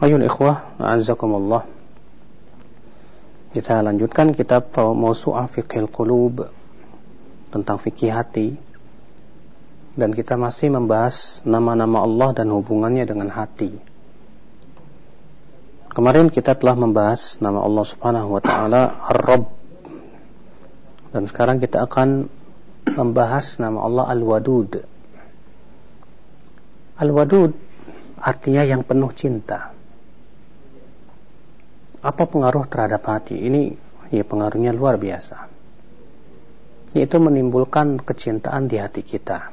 Ayol ikhwah, a'azzakumullah. Kita lanjutkan kitab Mausu'ah Fiqhil Qulub tentang fikih hati. Dan kita masih membahas nama-nama Allah dan hubungannya dengan hati. Kemarin kita telah membahas nama Allah Subhanahu wa taala Ar-Rabb. Dan sekarang kita akan membahas nama Allah Al-Wadud. Al-Wadud artinya yang penuh cinta apa pengaruh terhadap hati? Ini ya pengaruhnya luar biasa. Yaitu menimbulkan kecintaan di hati kita.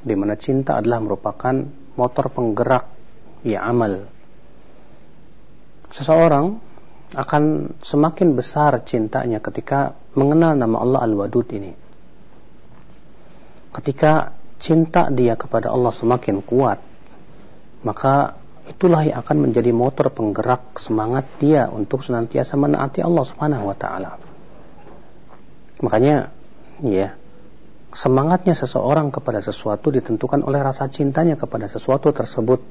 Di mana cinta adalah merupakan motor penggerak ya amal. Seseorang akan semakin besar cintanya ketika mengenal nama Allah Al-Wadud ini. Ketika cinta dia kepada Allah semakin kuat, maka itulah yang akan menjadi motor penggerak semangat dia untuk senantiasa menaati Allah Subhanahu wa taala. Makanya ya, semangatnya seseorang kepada sesuatu ditentukan oleh rasa cintanya kepada sesuatu tersebut.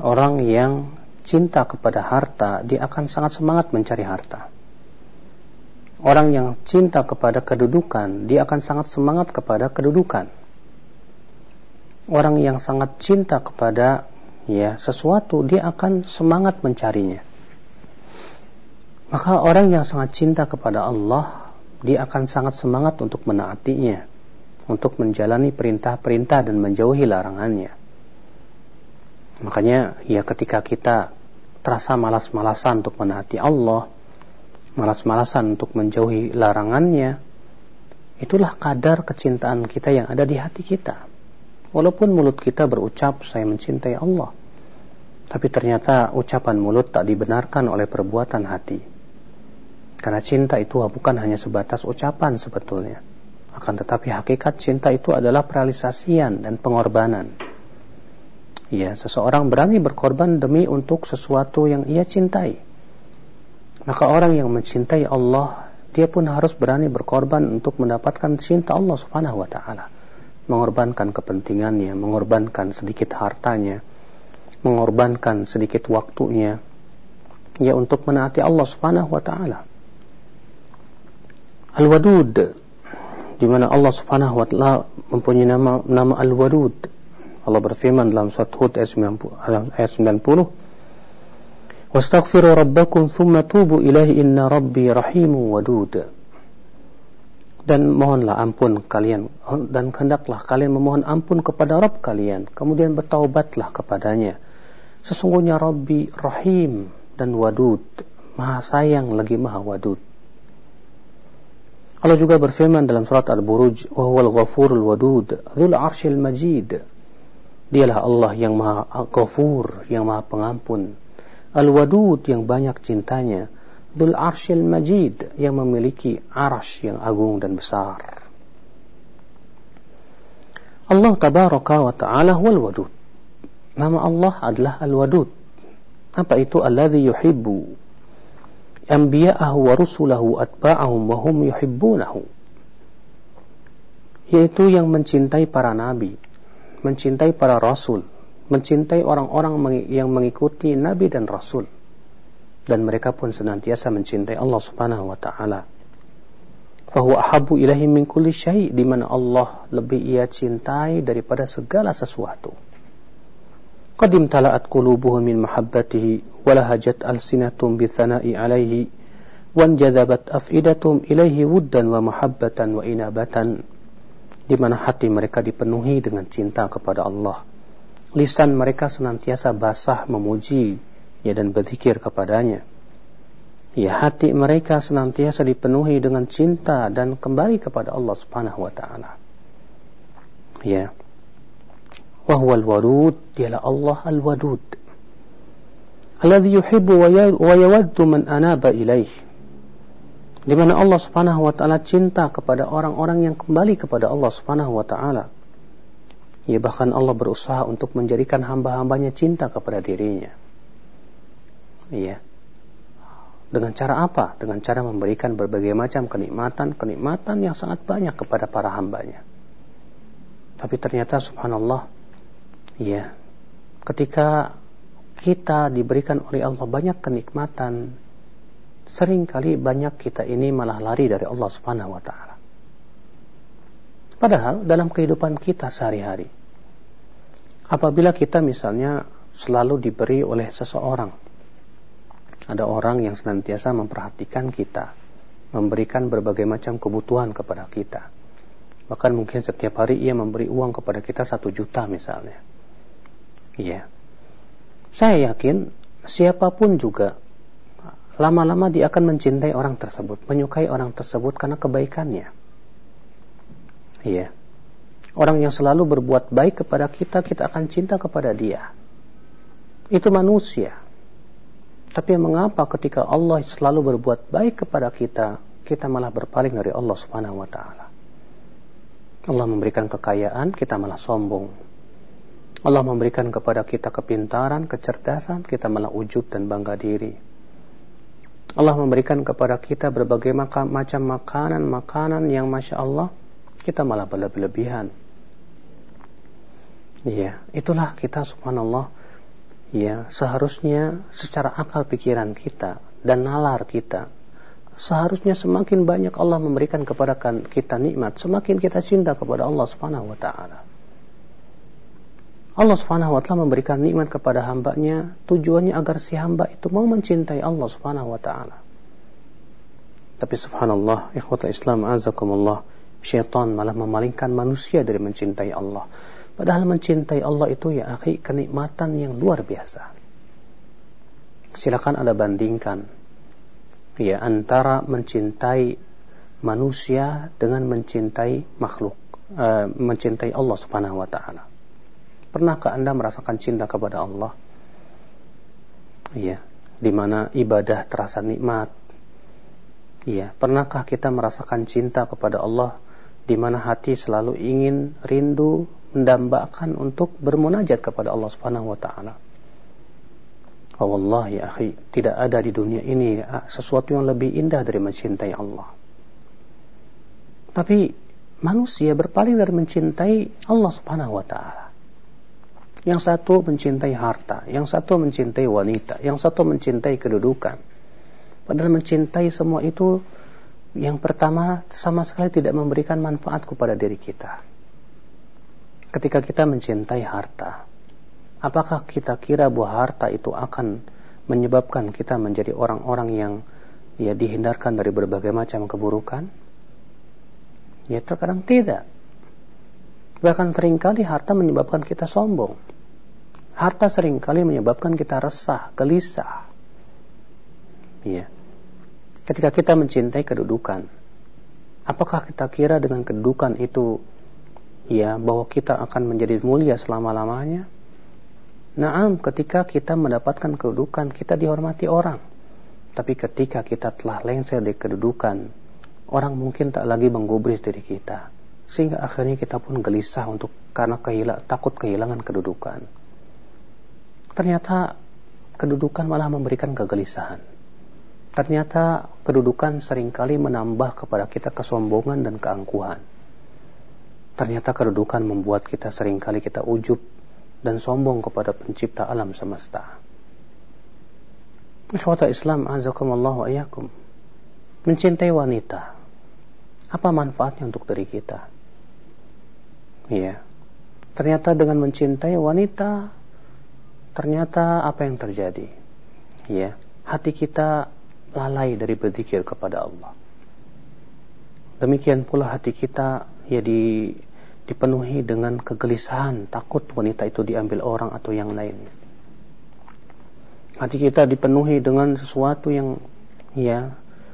Orang yang cinta kepada harta, dia akan sangat semangat mencari harta. Orang yang cinta kepada kedudukan, dia akan sangat semangat kepada kedudukan. Orang yang sangat cinta kepada ya sesuatu dia akan semangat mencarinya. Maka orang yang sangat cinta kepada Allah dia akan sangat semangat untuk menaatinya untuk menjalani perintah-perintah dan menjauhi larangannya. Makanya ya ketika kita terasa malas-malasan untuk menaati Allah malas-malasan untuk menjauhi larangannya itulah kadar kecintaan kita yang ada di hati kita. Walaupun mulut kita berucap saya mencintai Allah, tapi ternyata ucapan mulut tak dibenarkan oleh perbuatan hati. Karena cinta itu bukan hanya sebatas ucapan sebetulnya. Akan tetapi hakikat cinta itu adalah peralisasian dan pengorbanan. Ya, seseorang berani berkorban demi untuk sesuatu yang ia cintai. Maka orang yang mencintai Allah, dia pun harus berani berkorban untuk mendapatkan cinta Allah Subhanahu wa taala mengorbankan kepentingannya, mengorbankan sedikit hartanya, mengorbankan sedikit waktunya ya untuk menaati Allah Subhanahu wa taala. Al-Wadud di mana Allah Subhanahu wa taala mempunyai nama nama Al-Wadud. Allah berfirman dalam surat Hud ayat 90 ayat 90 Wastaghfiru dan mohonlah ampun kalian dan hendaklah kalian memohon ampun kepada Rabb kalian kemudian bertaubatlah kepadanya sesungguhnya Rabbi Rahim dan Wadud maha sayang lagi maha wadud Allah juga berfirman dalam surat Al-Buruj wa huwal ghafurul wadud dzul arsyil majid dialah Allah yang maha ghafur yang maha pengampun Al-Wadud yang banyak cintanya Dhul Arshil Majid yang memiliki arash yang agung dan besar. Allah tabaraka wa ta'ala wal wadud. Nama Allah adalah Al-Wadud. Apa itu? Alladhi yuhibbu anbiya'ahu wa rusulahu atba'ahum wa hum yuhibbunahu. Yaitu yang mencintai para nabi, mencintai para rasul, mencintai orang-orang yang mengikuti nabi dan rasul dan mereka pun senantiasa mencintai Allah Subhanahu wa taala. Fahuwa ahabu ilahi min kulli syai' di mana Allah lebih ia cintai daripada segala sesuatu. Mahabbatihi wa lahajat alsinatum bi thana'i alaihi wanjadhabat afidatum ilaihi wuddan wa mahabbatan wa inabatan di mana hati mereka dipenuhi dengan cinta kepada Allah. Lisan mereka senantiasa basah memuji ya dan berzikir kepadanya. Ya hati mereka senantiasa dipenuhi dengan cinta dan kembali kepada Allah Subhanahu wa taala. Ya. Wa huwal wadud, dialah Allah al-wadud. alladhi yuhibbu wa yawaddu man anaba ilaih di mana Allah Subhanahu wa taala cinta kepada orang-orang yang kembali kepada Allah Subhanahu wa taala. Ya bahkan Allah berusaha untuk menjadikan hamba-hambanya cinta kepada dirinya. Iya. Dengan cara apa? Dengan cara memberikan berbagai macam kenikmatan-kenikmatan yang sangat banyak kepada para hambanya. Tapi ternyata subhanallah, ya, ketika kita diberikan oleh Allah banyak kenikmatan, sering kali banyak kita ini malah lari dari Allah Subhanahu wa taala. Padahal dalam kehidupan kita sehari-hari apabila kita misalnya selalu diberi oleh seseorang ada orang yang senantiasa memperhatikan kita, memberikan berbagai macam kebutuhan kepada kita. Bahkan mungkin setiap hari ia memberi uang kepada kita satu juta misalnya. Iya. Saya yakin siapa pun juga lama-lama dia akan mencintai orang tersebut, menyukai orang tersebut karena kebaikannya. Iya. Orang yang selalu berbuat baik kepada kita, kita akan cinta kepada dia. Itu manusia. Tapi mengapa ketika Allah selalu berbuat baik kepada kita, kita malah berpaling dari Allah Subhanahu wa taala? Allah memberikan kekayaan, kita malah sombong. Allah memberikan kepada kita kepintaran, kecerdasan, kita malah ujub dan bangga diri. Allah memberikan kepada kita berbagai macam makanan-makanan yang Masya Allah kita malah berlebihan. Iya, itulah kita subhanallah ya seharusnya secara akal pikiran kita dan nalar kita seharusnya semakin banyak Allah memberikan kepada kita nikmat semakin kita cinta kepada Allah Subhanahu wa taala. Allah Subhanahu wa taala memberikan nikmat kepada hambanya tujuannya agar si hamba itu mau mencintai Allah Subhanahu wa taala. Tapi subhanallah, ikhwatul Islam azakumullah, syaitan malah memalingkan manusia dari mencintai Allah. Padahal mencintai Allah itu ya akhi kenikmatan yang luar biasa. Silakan Anda bandingkan ya antara mencintai manusia dengan mencintai makhluk, uh, mencintai Allah Subhanahu wa taala. Pernahkah Anda merasakan cinta kepada Allah? Iya, di mana ibadah terasa nikmat. Iya, pernahkah kita merasakan cinta kepada Allah di mana hati selalu ingin rindu mendambakan untuk bermunajat kepada Allah Subhanahu wa taala. Wallah ya akhi, tidak ada di dunia ini sesuatu yang lebih indah dari mencintai Allah. Tapi manusia berpaling dari mencintai Allah Subhanahu wa taala. Yang satu mencintai harta, yang satu mencintai wanita, yang satu mencintai kedudukan. Padahal mencintai semua itu yang pertama sama sekali tidak memberikan manfaat kepada diri kita. Ketika kita mencintai harta, apakah kita kira bahwa harta itu akan menyebabkan kita menjadi orang-orang yang ya dihindarkan dari berbagai macam keburukan? Ya terkadang tidak. Bahkan sering kali harta menyebabkan kita sombong. Harta sering kali menyebabkan kita resah, gelisah. Ya. Ketika kita mencintai kedudukan, apakah kita kira dengan kedudukan itu ya bahwa kita akan menjadi mulia selama-lamanya? Naam, ketika kita mendapatkan kedudukan, kita dihormati orang. Tapi ketika kita telah lengser dari kedudukan, orang mungkin tak lagi menggubris diri kita. Sehingga akhirnya kita pun gelisah untuk karena kehilang, takut kehilangan kedudukan ternyata kedudukan malah memberikan kegelisahan. Ternyata kedudukan sering kali menambah kepada kita kesombongan dan keangkuhan. Ternyata kedudukan membuat kita sering kali kita ujub dan sombong kepada pencipta alam semesta. Ikhwata Islam azakumullah wa iyakum. Mencintai wanita. Apa manfaatnya untuk diri kita? Iya. Ternyata dengan mencintai wanita ternyata apa yang terjadi? Ya, hati kita lalai dari berzikir kepada Allah. Demikian pula hati kita ya di, dipenuhi dengan kegelisahan, takut wanita itu diambil orang atau yang lain. Hati kita dipenuhi dengan sesuatu yang ya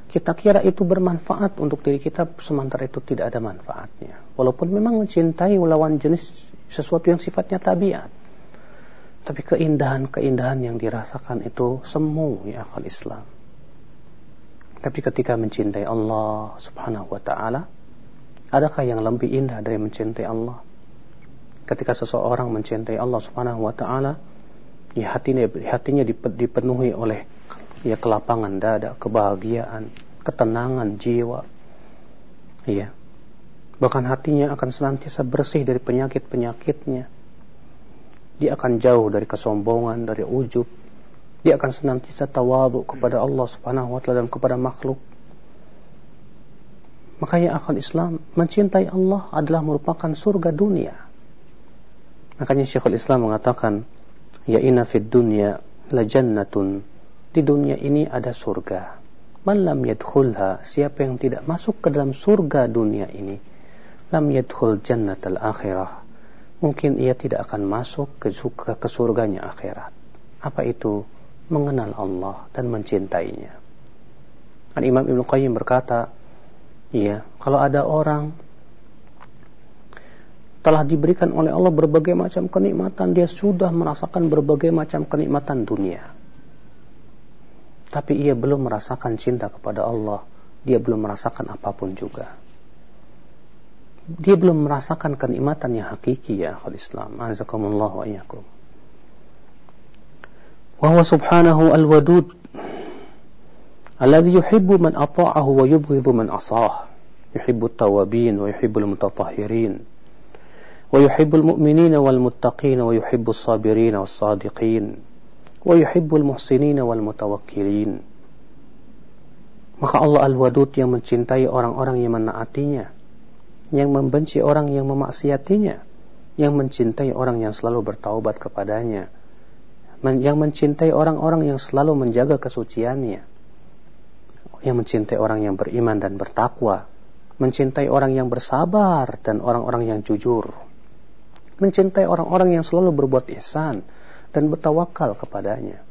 kita kira itu bermanfaat untuk diri kita sementara itu tidak ada manfaatnya. Walaupun memang mencintai lawan jenis sesuatu yang sifatnya tabiat. Tapi keindahan-keindahan yang dirasakan itu semu ya akal Islam. Tapi ketika mencintai Allah subhanahu wa ta'ala, adakah yang lebih indah dari mencintai Allah? Ketika seseorang mencintai Allah subhanahu wa ta'ala, ya hatinya, hatinya dipenuhi oleh ya kelapangan dada, kebahagiaan, ketenangan jiwa. Ya. Bahkan hatinya akan senantiasa bersih dari penyakit-penyakitnya. Dia akan jauh dari kesombongan, dari ujub, dia akan senantiasa tawadhu kepada Allah Subhanahu wa taala dan kepada makhluk. Makanya akal Islam mencintai Allah adalah merupakan surga dunia. Makanya Syekhul Islam mengatakan, ya inna fid dunya la jannatun. Di dunia ini ada surga. Man lam yadkhulha, siapa yang tidak masuk ke dalam surga dunia ini, lam yadkhul jannatal akhirah. Mungkin ia tidak akan masuk ke, ke surganya akhirat. Apa itu? mengenal Allah dan mencintainya. Kan Imam Ibnu Qayyim berkata, iya, kalau ada orang telah diberikan oleh Allah berbagai macam kenikmatan, dia sudah merasakan berbagai macam kenikmatan dunia. Tapi ia belum merasakan cinta kepada Allah, dia belum merasakan apa pun juga dia belum merasakan kenikmatan yang hakiki ya akhul Islam. Azakumullah wa iyyakum. Wa huwa subhanahu al-wadud alladhi yuhibbu man ata'ahu wa yubghidhu man asah. Yuhibbu at-tawabin wa yuhibbu al-mutatahhirin wa yuhibbu al-mu'minina wal muttaqin wa yuhibbu as-sabirin was sadiqin wa yuhibbu al-muhsinin wal mutawakkilin maka Allah al-wadud yang mencintai orang-orang yang menaatinya yang membenci orang yang memaksiatinya, yang mencintai orang yang selalu bertaubat kepadanya, yang mencintai orang-orang yang selalu menjaga kesuciannya, yang mencintai orang yang beriman dan bertakwa, mencintai orang yang bersabar dan orang-orang yang jujur, mencintai orang-orang yang selalu berbuat ihsan dan bertawakal kepadanya.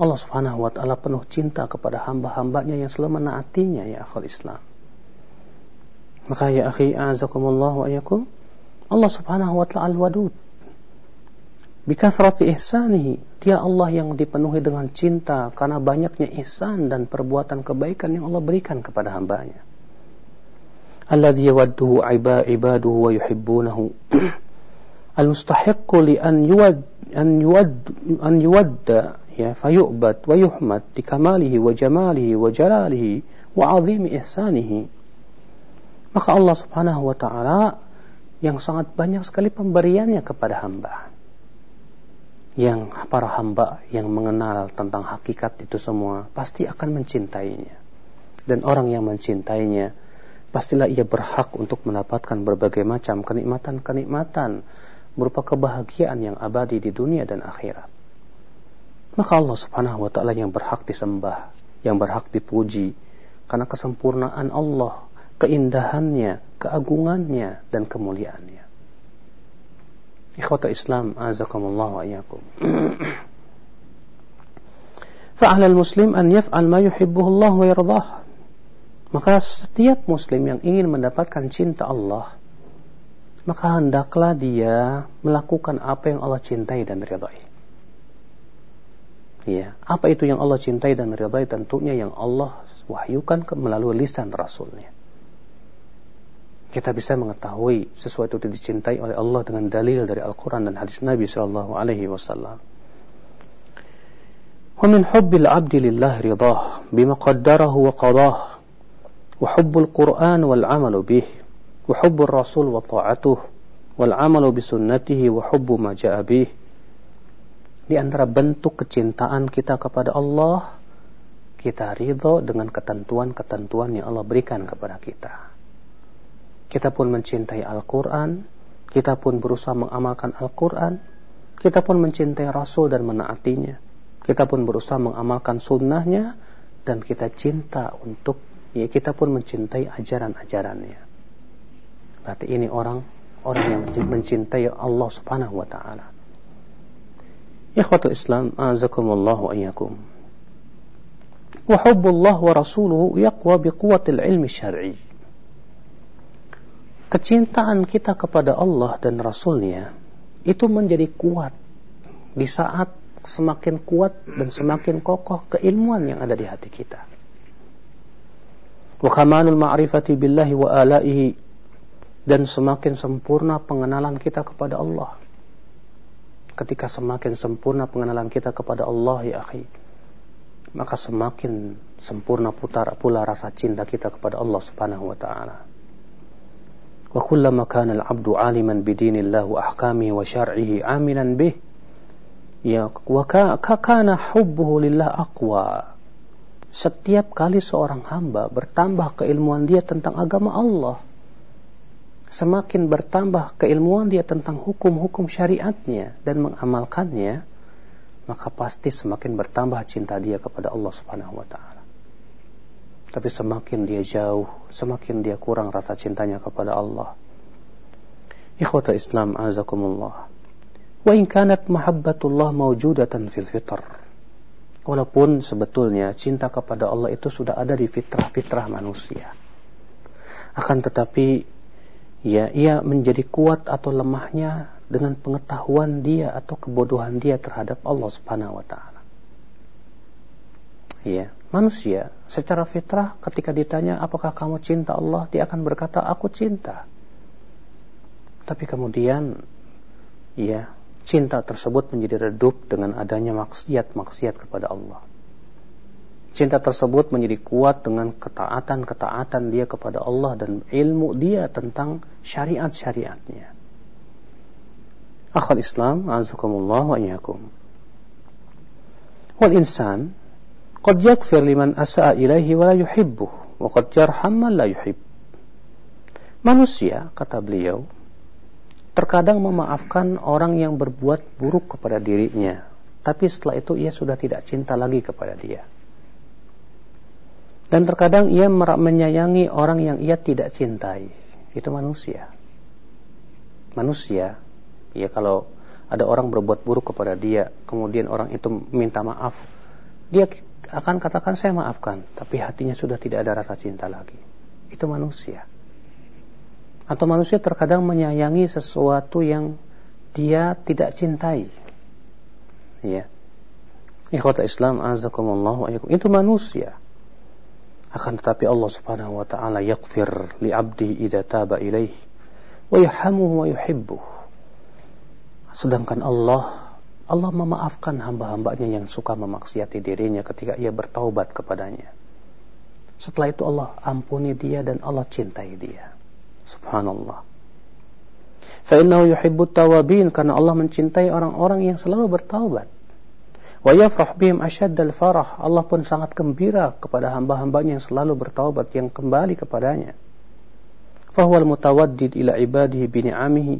Allah Subhanahu wa taala penuh cinta kepada hamba-hambanya yang selalu menaatinya ya akhul Islam. Maka ya akhi azakumullah wa ayakum Allah Subhanahu wa taala al-wadud Bikasrati ihsanihi. Dia Allah yang dipenuhi dengan cinta karena banyaknya ihsan dan perbuatan kebaikan yang Allah berikan kepada hambanya. Alladhi yawadduhu ibaduhu wa yuhibbunahu. Al-mustahiqqu li an yuwad an yuwad an yuwadda ya fayu'bad wa yuhmad bi kamalihi wa jamalihi wa jalalihi wa azimi ihsanihi. Maka Allah Subhanahu wa taala yang sangat banyak sekali pemberiannya kepada hamba yang para hamba yang mengenal tentang hakikat itu semua pasti akan mencintainya. Dan orang yang mencintainya pastilah ia berhak untuk mendapatkan berbagai macam kenikmatan-kenikmatan berupa kebahagiaan yang abadi di dunia dan akhirat. Maka Allah Subhanahu wa taala yang berhak disembah, yang berhak dipuji karena kesempurnaan Allah, keindahannya, keagungannya dan kemuliaannya. Ikhwata Islam, azakumullah wa iyyakum. Fa'ala al-muslim an yaf'al ma yuhibbuhu Allah wa yardah. Maka setiap muslim yang ingin mendapatkan cinta Allah, maka hendaklah dia melakukan apa yang Allah cintai dan ridhai. Ya, apa itu yang Allah cintai dan ridhai? Tentunya yang Allah wahyukan melalui lisan Rasulnya kita bisa mengetahui sesuatu itu dicintai oleh Allah dengan dalil dari Al-Quran dan hadis Nabi Sallallahu Alaihi Wasallam. ومن حب العبد لله رضاه بما قدره وقضاه وحب القرآن والعمل به وحب الرسول وطاعته والعمل بسنته وحب ما جاء به di antara bentuk kecintaan kita kepada Allah kita ridho dengan ketentuan-ketentuan yang Allah berikan kepada kita kita pun mencintai Al-Quran, kita pun berusaha mengamalkan Al-Quran, kita pun mencintai Rasul dan menaatinya, kita pun berusaha mengamalkan sunnahnya, dan kita cinta untuk, ya kita pun mencintai ajaran-ajarannya. Berarti ini orang orang yang mencintai Allah Subhanahu wa taala. Ikhwatul Islam, azakumullah wa iyyakum. Wa hubbullah wa rasuluhu yaqwa biquwwatil ilmi syar'i kecintaan kita kepada Allah dan Rasulnya itu menjadi kuat di saat semakin kuat dan semakin kokoh keilmuan yang ada di hati kita. Wa kamalul ma'rifati billahi wa alaihi dan semakin sempurna pengenalan kita kepada Allah. Ketika semakin sempurna pengenalan kita kepada Allah ya akhi, maka semakin sempurna putar pula rasa cinta kita kepada Allah Subhanahu wa taala. 'Aliman bidinillah wa ahkamihi wa syar'ihi 'amilan bih. Ya wa kana hubbuhu lillah aqwa. Setiap kali seorang hamba bertambah keilmuan dia tentang agama Allah semakin bertambah keilmuan dia tentang hukum-hukum syariatnya dan mengamalkannya maka pasti semakin bertambah cinta dia kepada Allah Subhanahu wa taala tapi semakin dia jauh semakin dia kurang rasa cintanya kepada Allah ikhwata Islam azakumullah Wa in kanat mahabbatullah mawjudatan fil fitr. Walaupun sebetulnya cinta kepada Allah itu sudah ada di fitrah-fitrah manusia. Akan tetapi ya ia menjadi kuat atau lemahnya dengan pengetahuan dia atau kebodohan dia terhadap Allah Subhanahu wa taala. Ya, manusia secara fitrah ketika ditanya apakah kamu cinta Allah, dia akan berkata aku cinta. Tapi kemudian ya cinta tersebut menjadi redup dengan adanya maksiat-maksiat kepada Allah. Cinta tersebut menjadi kuat dengan ketaatan-ketaatan dia kepada Allah dan ilmu dia tentang syariat-syariatnya. Akhal Islam, azakumullah wa. Wal insan qad yakfir liman wa la yuhibbuh wa qad yarham man la yuhib. Manusia, kata beliau, terkadang memaafkan orang yang berbuat buruk kepada dirinya, tapi setelah itu ia sudah tidak cinta lagi kepada dia. Dan terkadang ia menyayangi orang yang ia tidak cintai. Itu manusia. Manusia, ya kalau ada orang berbuat buruk kepada dia, kemudian orang itu minta maaf, dia akan katakan saya maafkan, tapi hatinya sudah tidak ada rasa cinta lagi. Itu manusia atau manusia terkadang menyayangi sesuatu yang dia tidak cintai. Ya. Ikhwata Islam azakumullah wa Itu manusia. Akan tetapi Allah Subhanahu wa taala yaghfir li 'abdi idza taba ilaih wa yarhamuhu wa yuhibbuh. Sedangkan Allah Allah memaafkan hamba-hambanya yang suka memaksiati dirinya ketika ia bertaubat kepadanya. Setelah itu Allah ampuni dia dan Allah cintai dia. Subhanallah. Fa'innahu yuhibbu tawabin karena Allah mencintai orang-orang yang selalu bertaubat. Wa bihim asyaddal farah. Allah pun sangat gembira kepada hamba-hambanya yang selalu bertaubat yang kembali kepadanya. Fahuwal mutawaddid ila ibadihi bini'amihi.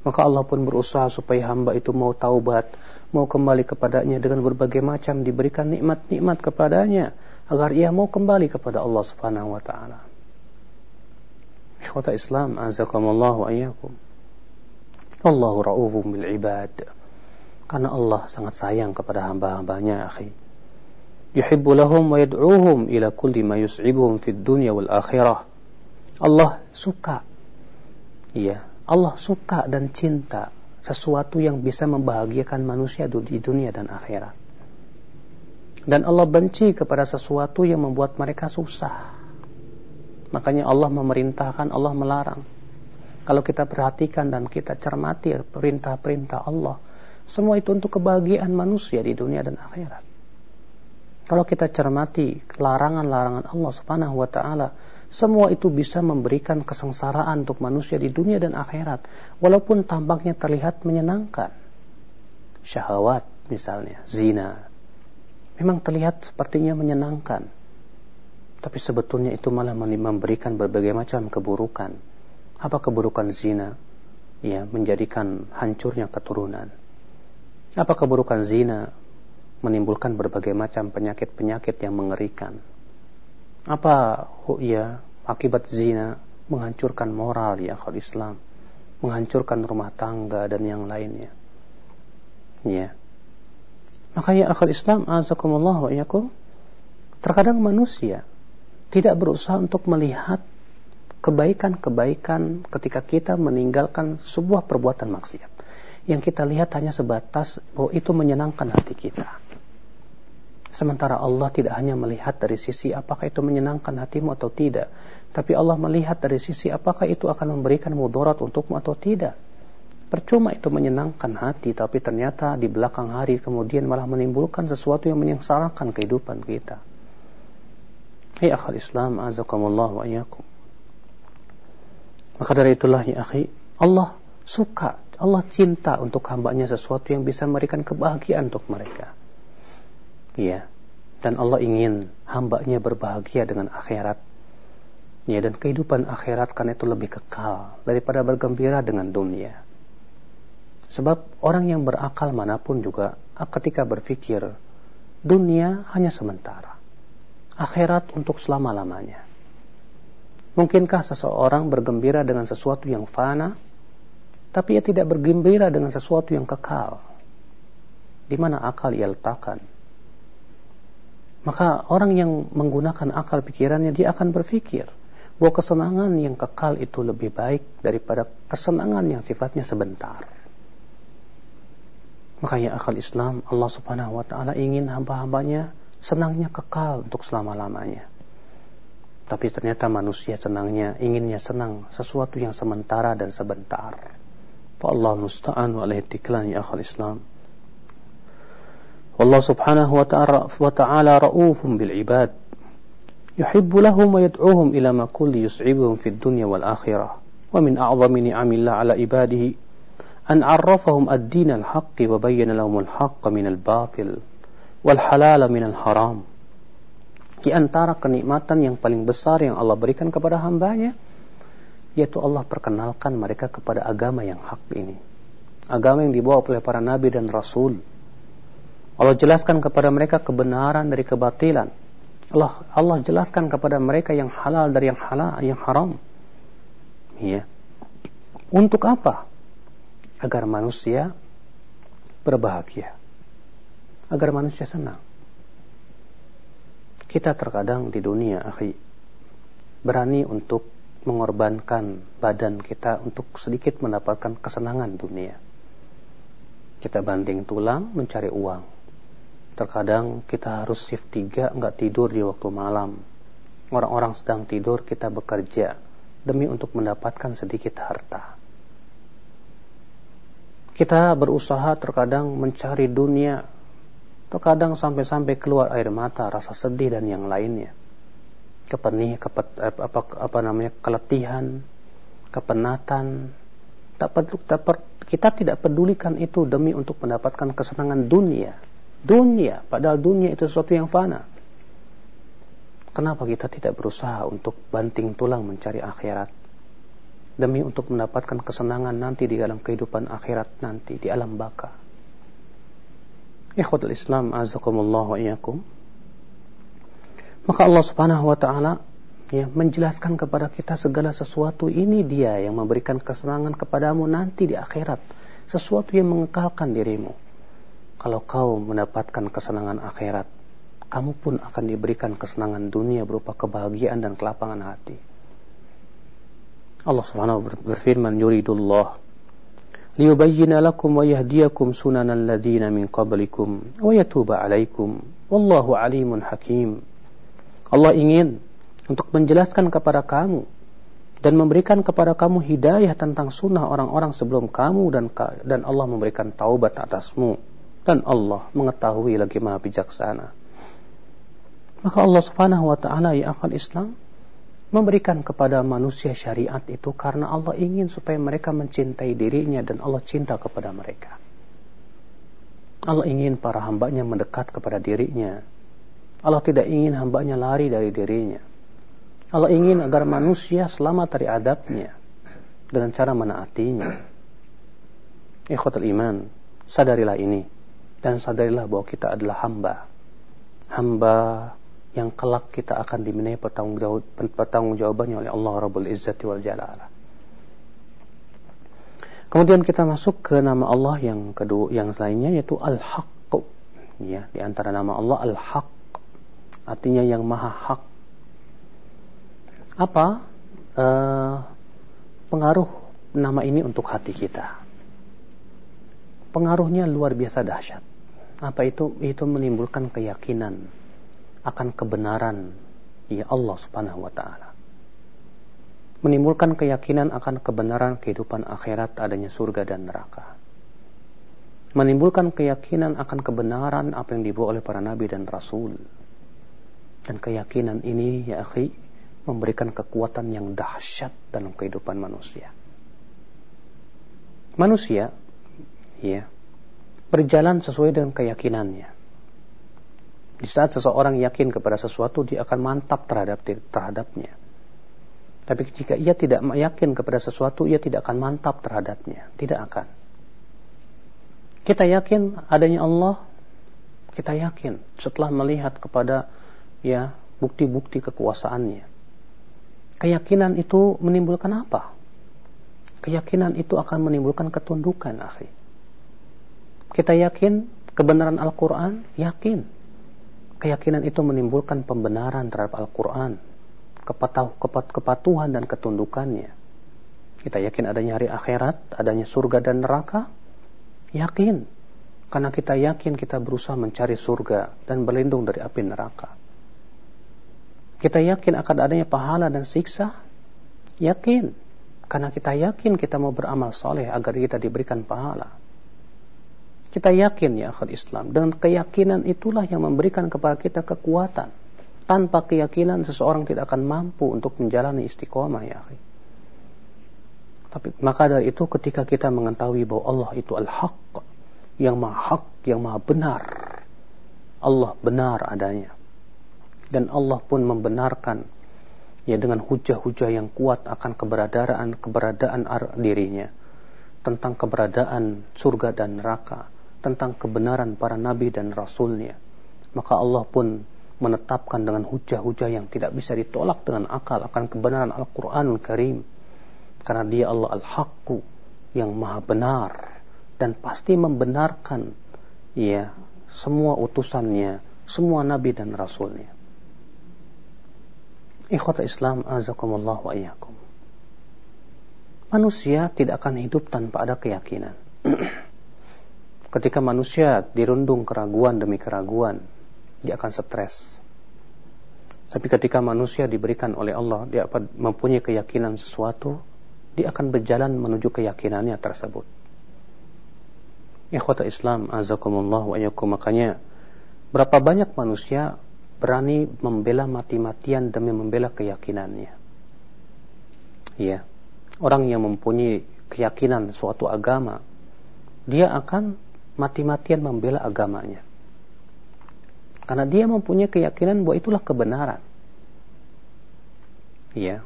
Maka Allah pun berusaha supaya hamba itu mau taubat, mau kembali kepadanya dengan berbagai macam diberikan nikmat-nikmat kepadanya agar ia mau kembali kepada Allah Subhanahu wa taala. Ikhwata Islam, azakumullah wa iyyakum. Allahu ra'ufum bil ibad. Karena Allah sangat sayang kepada hamba-hambanya, akhi. Yuhibbu lahum wa yad'uhum ila kulli ma yus'ibuhum fid dunya wal akhirah. Allah suka. Iya, Allah suka dan cinta sesuatu yang bisa membahagiakan manusia di dunia dan akhirat. Dan Allah benci kepada sesuatu yang membuat mereka susah Makanya Allah memerintahkan, Allah melarang. Kalau kita perhatikan dan kita cermati perintah-perintah Allah, semua itu untuk kebahagiaan manusia di dunia dan akhirat. Kalau kita cermati larangan-larangan Allah Subhanahu wa taala, semua itu bisa memberikan kesengsaraan untuk manusia di dunia dan akhirat, walaupun tampaknya terlihat menyenangkan. Syahwat misalnya, zina. Memang terlihat sepertinya menyenangkan tapi sebetulnya itu malah memberikan berbagai macam keburukan. Apa keburukan zina? Ya, menjadikan hancurnya keturunan. Apa keburukan zina? Menimbulkan berbagai macam penyakit-penyakit yang mengerikan. Apa ya akibat zina? Menghancurkan moral ya kalau Islam. Menghancurkan rumah tangga dan yang lainnya. Ya. Makanya akal Islam azakumullah wa iyakum terkadang manusia tidak berusaha untuk melihat kebaikan-kebaikan ketika kita meninggalkan sebuah perbuatan maksiat. yang kita lihat hanya sebatas bahwa itu menyenangkan hati kita. Sementara Allah tidak hanya melihat dari sisi apakah itu menyenangkan hatimu atau tidak, tapi Allah melihat dari sisi apakah itu akan memberikan mudarat untukmu atau tidak. Percuma itu menyenangkan hati, tapi ternyata di belakang hari kemudian malah menimbulkan sesuatu yang menyengsarakan kehidupan kita. Hei akhal Islam, azakumullah wa iyakum. Maka dari itulah ya akhi, Allah suka, Allah cinta untuk hambanya sesuatu yang bisa memberikan kebahagiaan untuk mereka. Ya, dan Allah ingin hambanya berbahagia dengan akhirat. Ya, dan kehidupan akhirat karena itu lebih kekal daripada bergembira dengan dunia. Sebab orang yang berakal mana pun juga ketika berpikir dunia hanya sementara. Akhirat untuk selama-lamanya. Mungkinkah seseorang bergembira dengan sesuatu yang fana, tapi ia tidak bergembira dengan sesuatu yang kekal? Di mana akal ia letakkan? Maka orang yang menggunakan akal pikirannya, dia akan berpikir bahwa kesenangan yang kekal itu lebih baik daripada kesenangan yang sifatnya sebentar. Makanya akal Islam, Allah subhanahu wa ta'ala ingin hamba-hambanya senangnya kekal untuk selama-lamanya. Tapi ternyata manusia senangnya, inginnya senang sesuatu yang sementara dan sebentar. Allah musta'an wa ya akhal Islam. Bil ibad. Yuhibbu lahum wa yad'uhum ila ma kulli yus'ibuhum fid dunya wal akhirah. Wa min a'zami ni'amillah ala ibadihi an arrafahum ad-din al-haqq wa bayyana lahum al-haqq min al-batil wal halala min al-haram. Di antara kenikmatan yang paling besar yang Allah berikan kepada hambanya, yaitu Allah perkenalkan mereka kepada agama yang hak ini. Agama yang dibawa oleh para nabi dan rasul. Allah jelaskan kepada mereka kebenaran dari kebatilan. Allah Allah jelaskan kepada mereka yang halal dari yang halal, yang haram. Ya. Untuk apa? Agar manusia berbahagia. Agar manusia senang. Kita terkadang di dunia, akhi, berani untuk mengorbankan badan kita untuk sedikit mendapatkan kesenangan dunia. Kita banting tulang mencari uang. Terkadang kita harus shift tiga, nggak tidur di waktu malam. Orang-orang sedang tidur, kita bekerja demi untuk mendapatkan sedikit harta. Kita berusaha terkadang mencari dunia Terkadang sampai-sampai keluar air mata, rasa sedih dan yang lainnya. Kepenih, kepet, apa, apa namanya, keletihan, kepenatan. Tak perlu, kita tidak pedulikan itu demi untuk mendapatkan kesenangan dunia. Dunia, padahal dunia itu sesuatu yang fana. Kenapa kita tidak berusaha untuk banting tulang mencari akhirat? Demi untuk mendapatkan kesenangan nanti di dalam kehidupan akhirat nanti, di alam baka. Ikhwatul Islam azakumullah wa iyakum. Maka Allah Subhanahu wa taala ya menjelaskan kepada kita segala sesuatu ini dia yang memberikan kesenangan kepadamu nanti di akhirat, sesuatu yang mengekalkan dirimu kalau kau mendapatkan kesenangan akhirat, kamu pun akan diberikan kesenangan dunia berupa kebahagiaan dan kelapangan hati. Allah Subhanahu wa taala berfirman yuridullah liyubayyana lakum wa yahdiyakum sunanal ladina min qablikum wa yatuba alaikum wallahu alimun hakim. Allah ingin untuk menjelaskan kepada kamu dan memberikan kepada kamu hidayah tentang sunnah orang-orang sebelum kamu dan dan Allah memberikan taubat atasmu dan Allah mengetahui lagi maha bijaksana maka Allah subhanahu wa ta'ala ya akal Islam memberikan kepada manusia syariat itu karena Allah ingin supaya mereka mencintai dirinya dan Allah cinta kepada mereka. Allah ingin para hambanya mendekat kepada dirinya. Allah tidak ingin hambanya lari dari dirinya. Allah ingin agar manusia selamat dari adabnya dengan cara menaatinya. Ikhwatul iman, sadarilah ini dan sadarilah bahwa kita adalah hamba. Hamba yang kelak kita akan diminai pertanggungjawabannya oleh Allah Rabbul Izzati wal Jalala. Kemudian kita masuk ke nama Allah yang kedua, yang lainnya yaitu Al-Haq. Ya, di antara nama Allah Al-Haq artinya yang maha hak. Apa uh, pengaruh nama ini untuk hati kita? pengaruhnya luar biasa dahsyat. Apa itu? Itu menimbulkan keyakinan akan kebenaran ya Allah Subhanahu wa taala. Menimbulkan keyakinan akan kebenaran kehidupan akhirat adanya surga dan neraka. Menimbulkan keyakinan akan kebenaran apa yang dibawa oleh para nabi dan rasul. Dan keyakinan ini ya akhi memberikan kekuatan yang dahsyat dalam kehidupan manusia. Manusia ya berjalan sesuai dengan keyakinannya. Di saat seseorang yakin kepada sesuatu, dia akan mantap terhadap terhadapnya. Tapi jika ia tidak yakin kepada sesuatu, ia tidak akan mantap terhadapnya. Tidak akan. Kita yakin adanya Allah, kita yakin setelah melihat kepada ya bukti-bukti kekuasaannya. Keyakinan itu menimbulkan apa? Keyakinan itu akan menimbulkan ketundukan, akhi. Kita yakin kebenaran Al-Quran? Yakin. Keyakinan itu menimbulkan pembenaran terhadap Al-Quran. Kepatuhan dan ketundukannya. Kita yakin adanya hari akhirat, adanya surga dan neraka? Yakin. Karena kita yakin kita berusaha mencari surga dan berlindung dari api neraka. Kita yakin akan adanya pahala dan siksa? Yakin. Karena kita yakin kita mau beramal soleh agar kita diberikan pahala. Kita yakin ya akhir Islam. Dengan keyakinan itulah yang memberikan kepada kita kekuatan. Tanpa keyakinan seseorang tidak akan mampu untuk menjalani istiqomah ya akhir. Tapi maka dari itu ketika kita mengetahui bahwa Allah itu al-haq, yang maha hak, yang maha benar. Allah benar adanya dan Allah pun membenarkan ya dengan hujah-hujah yang kuat akan keberadaan keberadaan dirinya tentang keberadaan surga dan neraka tentang kebenaran para nabi dan rasulnya maka Allah pun menetapkan dengan hujah-hujah yang tidak bisa ditolak dengan akal akan kebenaran Al-Quranul Karim karena dia Allah Al-Haqqu yang maha benar dan pasti membenarkan ya semua utusannya semua nabi dan rasulnya Ikhwata Islam azakumullah wa iyyakum. Manusia tidak akan hidup tanpa ada keyakinan. Ketika manusia dirundung keraguan demi keraguan, dia akan stres. Tapi ketika manusia diberikan oleh Allah, dia mempunyai keyakinan sesuatu, dia akan berjalan menuju keyakinannya tersebut. Ikhwata Islam azakumullah wa iyyakum. Makanya berapa banyak manusia berani membela mati-matian demi membela keyakinannya. Ya. Orang yang mempunyai keyakinan suatu agama, dia akan mati-matian membela agamanya. Karena dia mempunyai keyakinan bahwa itulah kebenaran. Ya.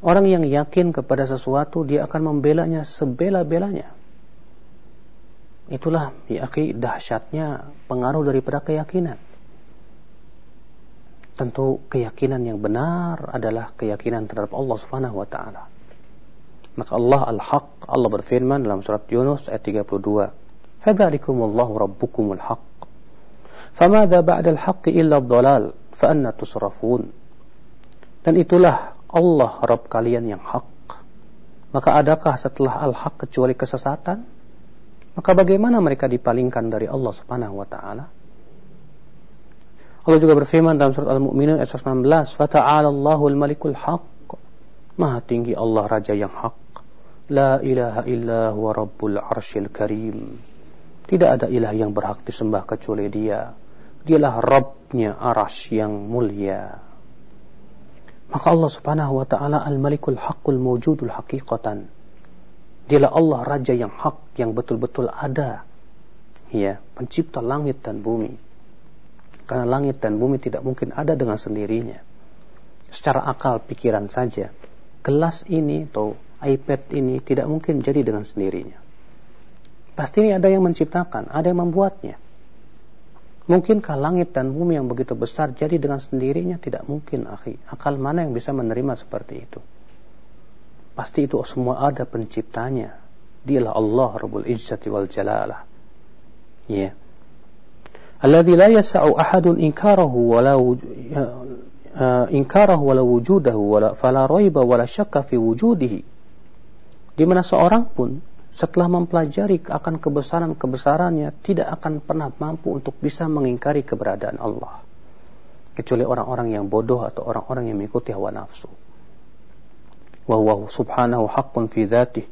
Orang yang yakin kepada sesuatu, dia akan membelanya sebela-belanya. Itulah ya dahsyatnya pengaruh daripada keyakinan. Tentu keyakinan yang benar adalah keyakinan terhadap Allah Subhanahu wa taala. Maka Allah Al-Haq, Allah berfirman dalam surat Yunus ayat 32, "Fadzalikumullahu rabbukumul haqq. Famadza ba'da al-haqqi illa ad-dhalal, fa anna tusrafun?" Dan itulah Allah Rabb kalian yang hak. Maka adakah setelah al-haq kecuali kesesatan? Maka bagaimana mereka dipalingkan dari Allah Subhanahu wa taala? Allah juga berfirman dalam surat Al-Mu'minun ayat 19, "Fata'ala Allahul Malikul Haq." Maha tinggi Allah Raja yang hak. La ilaha illa huwa Rabbul Arsyil Karim. Tidak ada ilah yang berhak disembah kecuali Dia. Dialah Rabbnya Arash yang mulia. Maka Allah Subhanahu wa taala Al-Malikul Haqqul Mawjudul Haqiqatan. Dialah Allah Raja yang hak yang betul-betul ada. Ya, pencipta langit dan bumi karena langit dan bumi tidak mungkin ada dengan sendirinya. Secara akal pikiran saja, gelas ini atau iPad ini tidak mungkin jadi dengan sendirinya. Pasti ada yang menciptakan, ada yang membuatnya. Mungkinkah langit dan bumi yang begitu besar jadi dengan sendirinya? Tidak mungkin, akhi. Akal mana yang bisa menerima seperti itu? Pasti itu semua ada penciptanya. Dialah Allah Rabbul Izzati wal Jalalah. Ya. Yeah. Alladhi la yasa'u ahadun inkarahu wala ya, ya, inkarahu wala wujudahu wala fala raiba wala syakka fi wujudihi. Di mana seorang pun setelah mempelajari akan kebesaran-kebesarannya tidak akan pernah mampu untuk bisa mengingkari keberadaan Allah. Kecuali orang-orang yang bodoh atau orang-orang yang mengikuti hawa nafsu. Wa huwa subhanahu haqqun fi dzatihi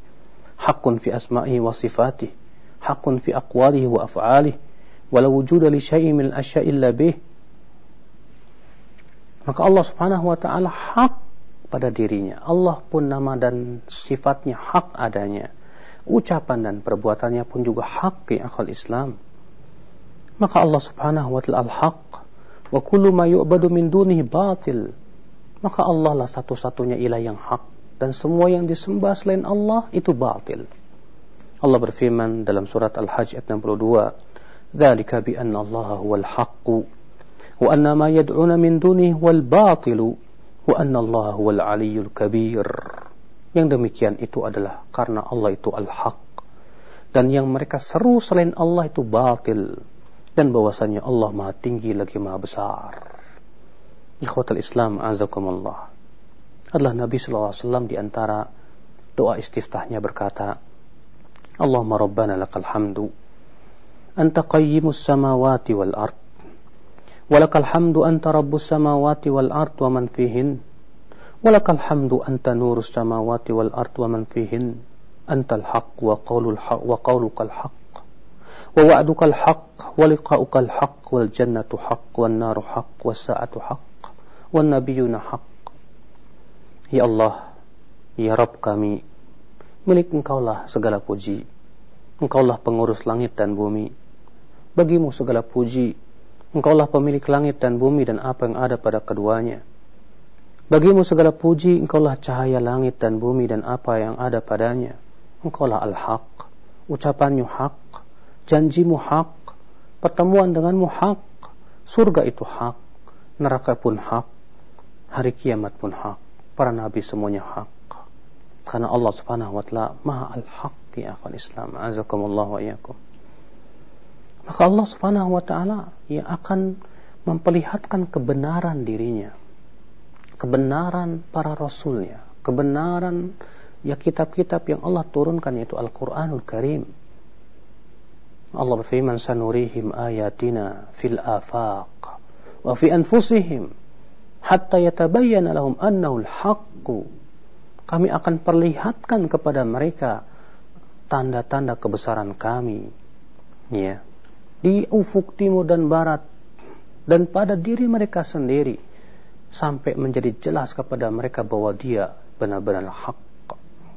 haqqun fi asma'ihi wa sifatihi haqqun fi aqwalihi wa af'alihi. Wa la wujuda li syai'in min illa bih. Maka Allah subhanahu wa ta'ala hak pada dirinya. Allah pun nama dan sifatnya hak adanya ucapan dan perbuatannya pun juga hak ya akal Islam. Maka Allah Subhanahu wa taala al-haq wa kullu ma yu'badu min dunihi batil. Maka Allah lah satu-satunya ilah yang hak dan semua yang disembah selain Allah itu batil. Allah berfirman dalam surat Al-Hajj ayat 62, "Dzalika bi anna Allah huwal haqq wa anna ma yad'una min dunihi huwal batil wa anna Allah kabir." Yang demikian itu adalah karena Allah itu al-haq. Dan yang mereka seru selain Allah itu batil. Dan bahwasanya Allah maha tinggi lagi maha besar. Ikhwatul Islam azakumullah. Adalah Nabi SAW di antara doa istiftahnya berkata, Allahumma rabbana lakal hamdu. Anta qayyimus samawati wal ard. Walakal hamdu anta rabbus samawati wal ard wa man fihin. Walakal hamdu anta nurus samawati wal ard wa man fihin. Antal haq wa qaulul haq wa qaulukal haq. Wa wa'dukal haq wa liqaukal haq wal jannatu haq wal naru haq was sa'atu haq wal nabiyuna haq. Ya Allah ya Rabb kami milik engkaulah segala puji. Engkaulah pengurus langit dan bumi. Bagimu segala puji. Engkaulah pemilik langit dan bumi dan apa yang ada pada keduanya. Bagimu segala puji, engkaulah cahaya langit dan bumi dan apa yang ada padanya. Engkaulah al-haq, ucapanmu hak, janjimu hak, pertemuan denganmu hak, surga itu hak, neraka pun hak, hari kiamat pun hak, para nabi semuanya hak. Karena Allah subhanahu wa ta'ala maha al-haq ya akhwan Islam. Azakumullah wa iyakum. Maka Allah subhanahu wa ta'ala yang akan memperlihatkan kebenaran dirinya kebenaran para rasulnya, kebenaran ya kitab-kitab yang Allah turunkan yaitu Al-Qur'anul Karim. Allah berfirman sanurihim ayatina fil afaq wa fi anfusihim hatta yatabayyana lahum annahu al-haqq. Kami akan perlihatkan kepada mereka tanda-tanda kebesaran kami ya di ufuk timur dan barat dan pada diri mereka sendiri sampai menjadi jelas kepada mereka bahwa dia benar-benar hak.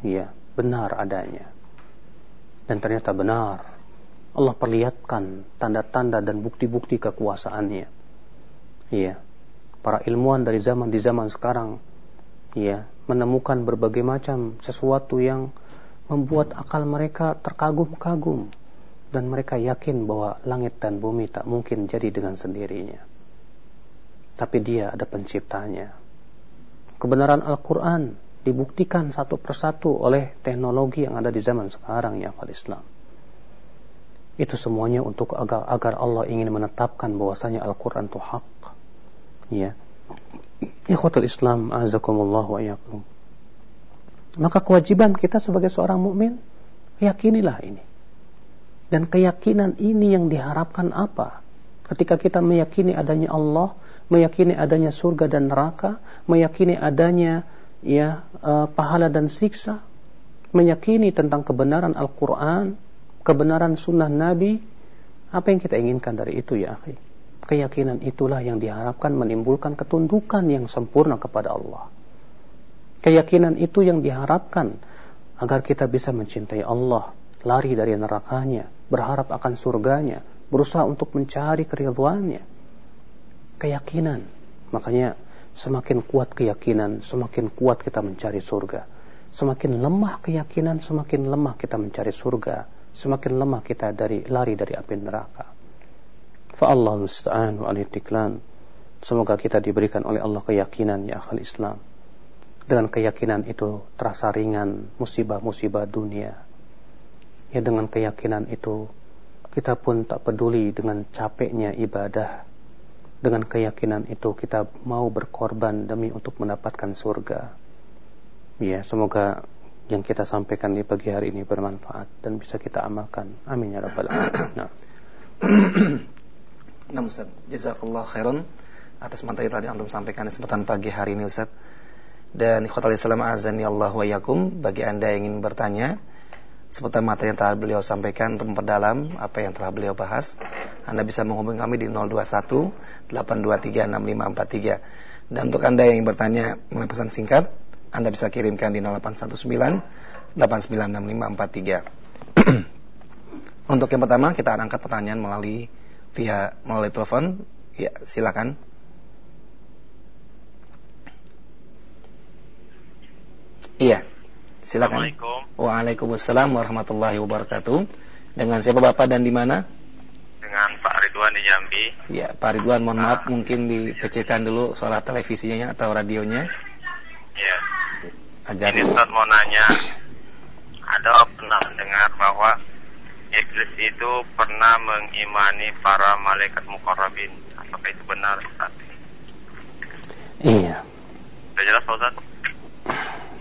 Ya benar adanya. Dan ternyata benar. Allah perlihatkan tanda-tanda dan bukti-bukti kekuasaannya. Ya para ilmuwan dari zaman di zaman sekarang ya menemukan berbagai macam sesuatu yang membuat akal mereka terkagum-kagum. Dan mereka yakin bahwa langit dan bumi tak mungkin jadi dengan sendirinya tapi dia ada penciptanya. Kebenaran Al-Quran dibuktikan satu persatu oleh teknologi yang ada di zaman sekarang ya akal Islam. Itu semuanya untuk agar, agar Allah ingin menetapkan bahwasanya Al-Quran itu hak. Ya. Ikhwatul Islam, azakumullah wa iyakum. Maka kewajiban kita sebagai seorang mukmin yakinilah ini. Dan keyakinan ini yang diharapkan apa? Ketika kita meyakini adanya Allah, meyakini adanya surga dan neraka, meyakini adanya ya uh, pahala dan siksa, meyakini tentang kebenaran Al-Qur'an, kebenaran sunnah Nabi, apa yang kita inginkan dari itu ya akhi? Keyakinan itulah yang diharapkan menimbulkan ketundukan yang sempurna kepada Allah. Keyakinan itu yang diharapkan agar kita bisa mencintai Allah, lari dari nerakanya, berharap akan surganya, berusaha untuk mencari keridhaannya keyakinan. Makanya semakin kuat keyakinan, semakin kuat kita mencari surga. Semakin lemah keyakinan, semakin lemah kita mencari surga. Semakin lemah kita dari lari dari api neraka. Fa Allah musta'an wa tiklan. Semoga kita diberikan oleh Allah keyakinan ya akhal Islam. Dengan keyakinan itu terasa ringan musibah-musibah dunia. Ya dengan keyakinan itu kita pun tak peduli dengan capeknya ibadah dengan keyakinan itu kita mau berkorban demi untuk mendapatkan surga. Ya, semoga yang kita sampaikan di pagi hari ini bermanfaat dan bisa kita amalkan. Amin ya rabbal alamin. Nah. nah Ustaz, jazakallah khairan atas materi tadi antum sampaikan di kesempatan pagi hari ini Ustaz. Dan ikhwatal Islam azani Allah wa yakum bagi Anda yang ingin bertanya seputar materi yang telah beliau sampaikan untuk memperdalam apa yang telah beliau bahas, Anda bisa menghubungi kami di 021 823 6543. Dan untuk Anda yang bertanya melalui pesan singkat, Anda bisa kirimkan di 0819 896543. untuk yang pertama kita akan angkat pertanyaan melalui via melalui telepon. Ya, silakan. Iya. Silakan. Assalamualaikum. Waalaikumsalam warahmatullahi wabarakatuh. Dengan siapa Bapak dan di mana? Dengan Pak Ridwan di Jambi. Ya, Pak Ridwan, mohon maaf mungkin dikecilkan dulu suara televisinya atau radionya. Ya. Agar Ini Ustaz mau nanya. Ada pernah dengar bahwa iblis itu pernah mengimani para malaikat mukarrabin. Apakah itu benar Ustaz? Iya. Sudah jelas Ustaz?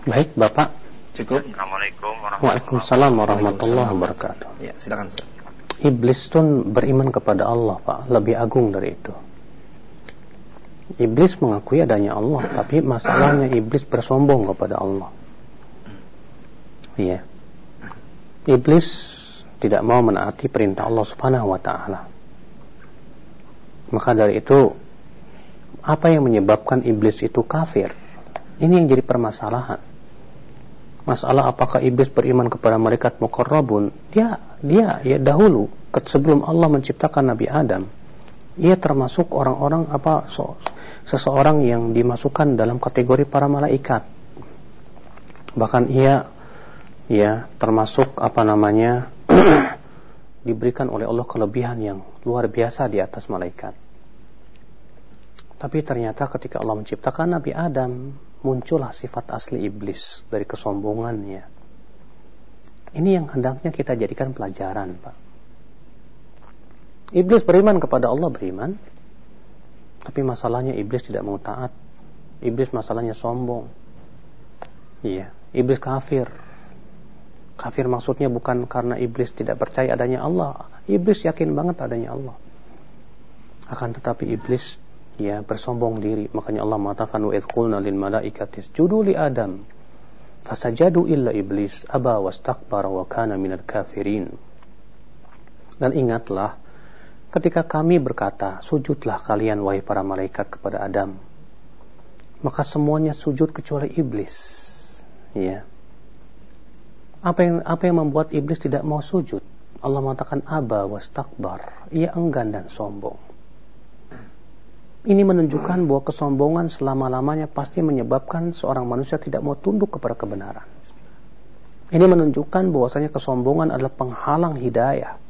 Baik, Bapak. Cukup. Assalamualaikum warahmatullahi wabarakatuh. wabarakatuh. Ya, silakan Ustaz. Iblis itu beriman kepada Allah, Pak, lebih agung dari itu. Iblis mengakui adanya Allah, tapi masalahnya iblis bersombong kepada Allah. Iya. Iblis tidak mau menaati perintah Allah Subhanahu wa taala. Maka dari itu apa yang menyebabkan iblis itu kafir? Ini yang jadi permasalahan masalah apakah iblis beriman kepada malaikat mukarrabun dia dia ya dahulu sebelum Allah menciptakan Nabi Adam. Ia termasuk orang-orang apa so, seseorang yang dimasukkan dalam kategori para malaikat. Bahkan ia ya termasuk apa namanya diberikan oleh Allah kelebihan yang luar biasa di atas malaikat. Tapi ternyata ketika Allah menciptakan Nabi Adam muncullah sifat asli iblis dari kesombongannya. Ini yang hendaknya kita jadikan pelajaran, Pak. Iblis beriman kepada Allah beriman, tapi masalahnya iblis tidak mau taat. Iblis masalahnya sombong. Iya, iblis kafir. Kafir maksudnya bukan karena iblis tidak percaya adanya Allah. Iblis yakin banget adanya Allah. Akan tetapi iblis ya bersombong diri. Makanya Allah mengatakan wa idh qulna lil malaikati isjudu li adam fasajadu illa iblis aba wastakbara wa kana minal kafirin. Dan ingatlah ketika kami berkata sujudlah kalian wahai para malaikat kepada Adam maka semuanya sujud kecuali iblis. Ya. Apa yang apa yang membuat iblis tidak mau sujud? Allah mengatakan aba wastakbar ia enggan dan sombong ini menunjukkan bahwa kesombongan selama-lamanya pasti menyebabkan seorang manusia tidak mau tunduk kepada kebenaran. Ini menunjukkan bahwasanya kesombongan adalah penghalang hidayah.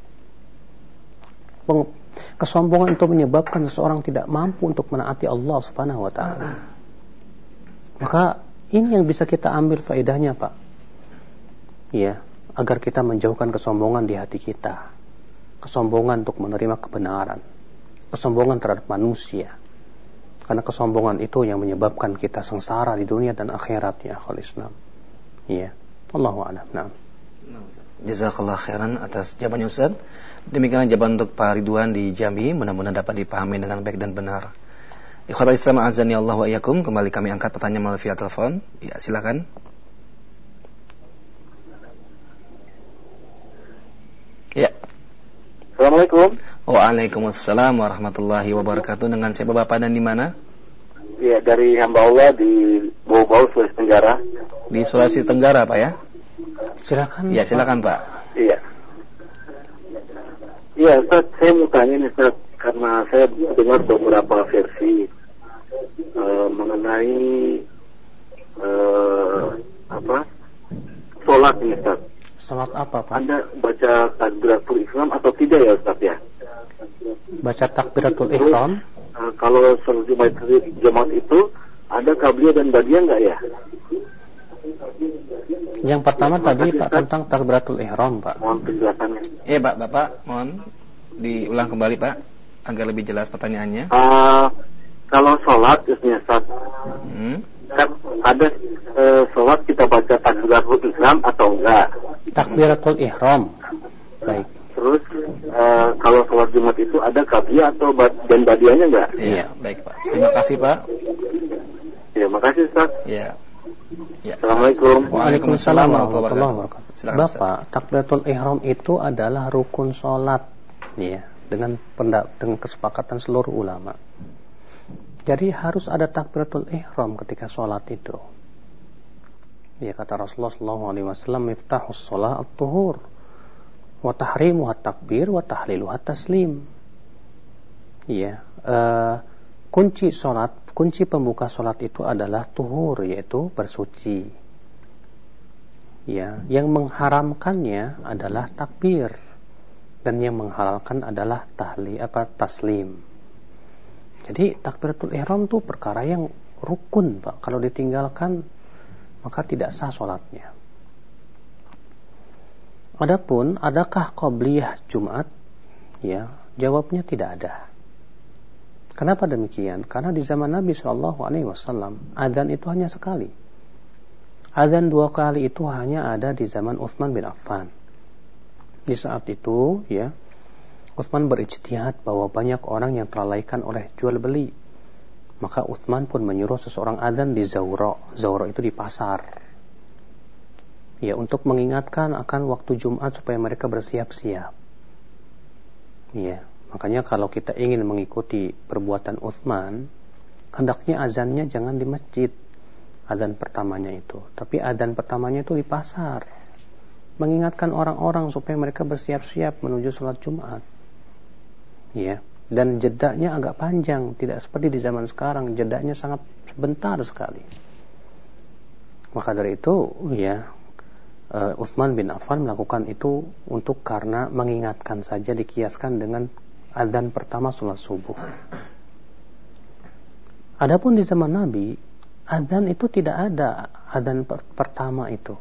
Kesombongan itu menyebabkan seseorang tidak mampu untuk menaati Allah Subhanahu wa taala. Maka ini yang bisa kita ambil faedahnya, Pak. Ya, agar kita menjauhkan kesombongan di hati kita. Kesombongan untuk menerima kebenaran. Kesombongan terhadap manusia karena kesombongan itu yang menyebabkan kita sengsara di dunia dan akhirat ya akhul Islam. Iya. Allahu a'lam. Naam. Jazakallah khairan atas jawabannya Ustaz. Demikianlah jawaban untuk Pak Ridwan di Jambi. Mudah-mudahan dapat dipahami dengan baik dan benar. Ikhwatal Islam azani Allah wa iyakum. Kembali kami angkat pertanyaan melalui via telepon. Ya, silakan. Ya. Assalamualaikum. Waalaikumsalam warahmatullahi wabarakatuh. Dengan siapa Bapak dan di mana? Iya, dari hamba Allah di Bau-Bau, Sulawesi Tenggara. Di Sulawesi Tenggara, Pak ya? Silakan. Ya, silakan Pak. Iya. Iya, Ustaz, saya mau tanya nih, Ustaz, karena saya dengar beberapa versi uh, mengenai uh, apa? Sholat nih, Ustaz Salat apa Pak? Anda baca takbiratul ihram atau tidak ya Ustaz ya? Baca takbiratul ihram? Uh, kalau sholat Jumat, Jumat itu ada kabliya dan badia enggak ya? Yang pertama ya, tadi Pak tentang takbiratul ihram Pak. Mohon penjelasannya. Iya Pak, Bapak mohon diulang kembali Pak agar lebih jelas pertanyaannya. Uh, kalau sholat Ustaz, hmm? Kan ada uh, sholat kita baca takbir asgarul Islam atau enggak? Takbiratul ihram. Baik. Terus uh, kalau sholat Jumat itu ada kabia atau dan badianya enggak? Iya, baik Pak. Terima kasih Pak. Ya, makasih Ustaz. Iya. Ya, Assalamualaikum. Waalaikumsalam warahmatullahi wabarakatuh. Bapak, takbiratul ihram itu adalah rukun sholat, ya, dengan pendak dengan kesepakatan seluruh ulama. Jadi harus ada takbiratul ihram ketika sholat itu. Ya kata Rasulullah SAW, miftahus sholat at-tuhur, wa tahrimu takbir, wa tahlilu taslim. Ya, uh, kunci sholat kunci pembuka sholat itu adalah tuhur yaitu bersuci ya yang mengharamkannya adalah takbir dan yang menghalalkan adalah tahli apa taslim jadi takbiratul ihram itu perkara yang rukun Pak kalau ditinggalkan maka tidak sah sholatnya Adapun adakah qabliyah Jumat ya jawabnya tidak ada Kenapa demikian? Karena di zaman Nabi Shallallahu Alaihi Wasallam adzan itu hanya sekali. Adzan dua kali itu hanya ada di zaman Utsman bin Affan. Di saat itu, ya, Utsman berijtihad bahwa banyak orang yang terlalaikan oleh jual beli. Maka Utsman pun menyuruh seseorang adzan di Zawra. Zawra itu di pasar. Ya, untuk mengingatkan akan waktu Jumat supaya mereka bersiap-siap. Ya, Makanya kalau kita ingin mengikuti perbuatan Uthman, hendaknya azannya jangan di masjid. Azan pertamanya itu. Tapi azan pertamanya itu di pasar. Mengingatkan orang-orang supaya mereka bersiap-siap menuju sholat Jumat. Ya. Dan jedaknya agak panjang. Tidak seperti di zaman sekarang. Jedaknya sangat sebentar sekali. Maka dari itu, ya, uh, Uthman bin Affan melakukan itu untuk karena mengingatkan saja dikiaskan dengan adzan pertama sholat subuh. Adapun di zaman Nabi, adzan itu tidak ada adzan per pertama itu.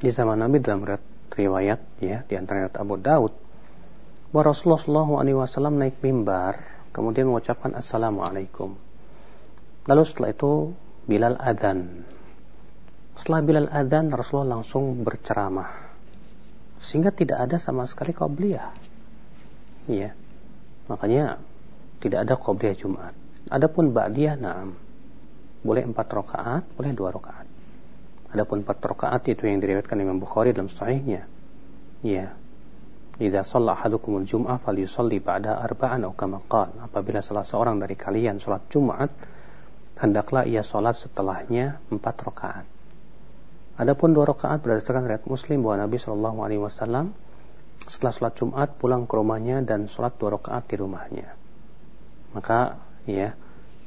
Di zaman Nabi dalam riwayat ya di antara Abu Daud bahwa Rasulullah SAW naik mimbar kemudian mengucapkan assalamualaikum. Lalu setelah itu Bilal adzan. Setelah Bilal adzan Rasulullah langsung berceramah. Sehingga tidak ada sama sekali qabliyah ya makanya tidak ada qobliyah Jumat. Adapun ba'diyah na'am. Boleh empat rakaat boleh dua rakaat. Adapun empat rakaat itu yang diriwayatkan Imam Bukhari dalam sahihnya. Ya Idza shalla ahadukumul jum'ah falyusalli ba'da arba'an atau kama Apabila salah seorang dari kalian salat Jumat, hendaklah ia salat setelahnya empat rakaat. Adapun dua rakaat berdasarkan riwayat Muslim bahwa Nabi Shallallahu alaihi wasallam setelah sholat Jumat pulang ke rumahnya dan sholat dua rakaat di rumahnya. Maka ya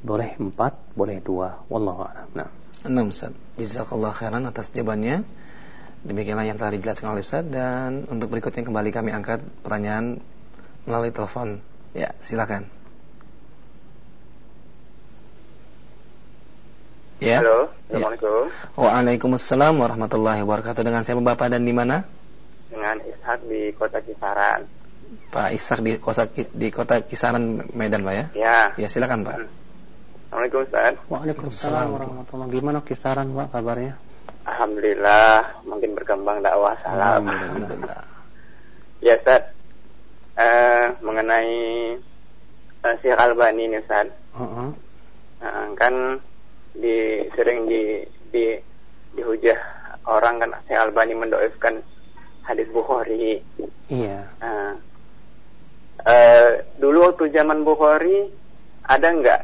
boleh empat, boleh dua. Wallahu a'lam. Nah. Enam Ustaz. Jazakallah khairan atas jawabannya. Demikianlah yang telah dijelaskan oleh Ustaz dan untuk berikutnya kembali kami angkat pertanyaan melalui telepon. Ya, silakan. Ya. Halo, Assalamualaikum. Ya. Waalaikumsalam warahmatullahi wabarakatuh. Dengan siapa Bapak dan di mana? dengan Ishak di kota Kisaran. Pak Ishak di kota di kota Kisaran Medan Pak ya? Ya. Ya silakan Pak. Hmm. Assalamualaikum Ustaz. Waalaikumsalam warahmatullahi Gimana Kisaran Pak kabarnya? Alhamdulillah, mungkin berkembang dakwah salam. Ya Ustaz, uh, mengenai uh, Syekh Albani ini Ustaz. Uh -huh. uh, kan di sering di di dihujah orang kan Syekh Albani mendoifkan hadis Bukhari. Iya. Nah, uh, dulu waktu zaman Bukhari ada nggak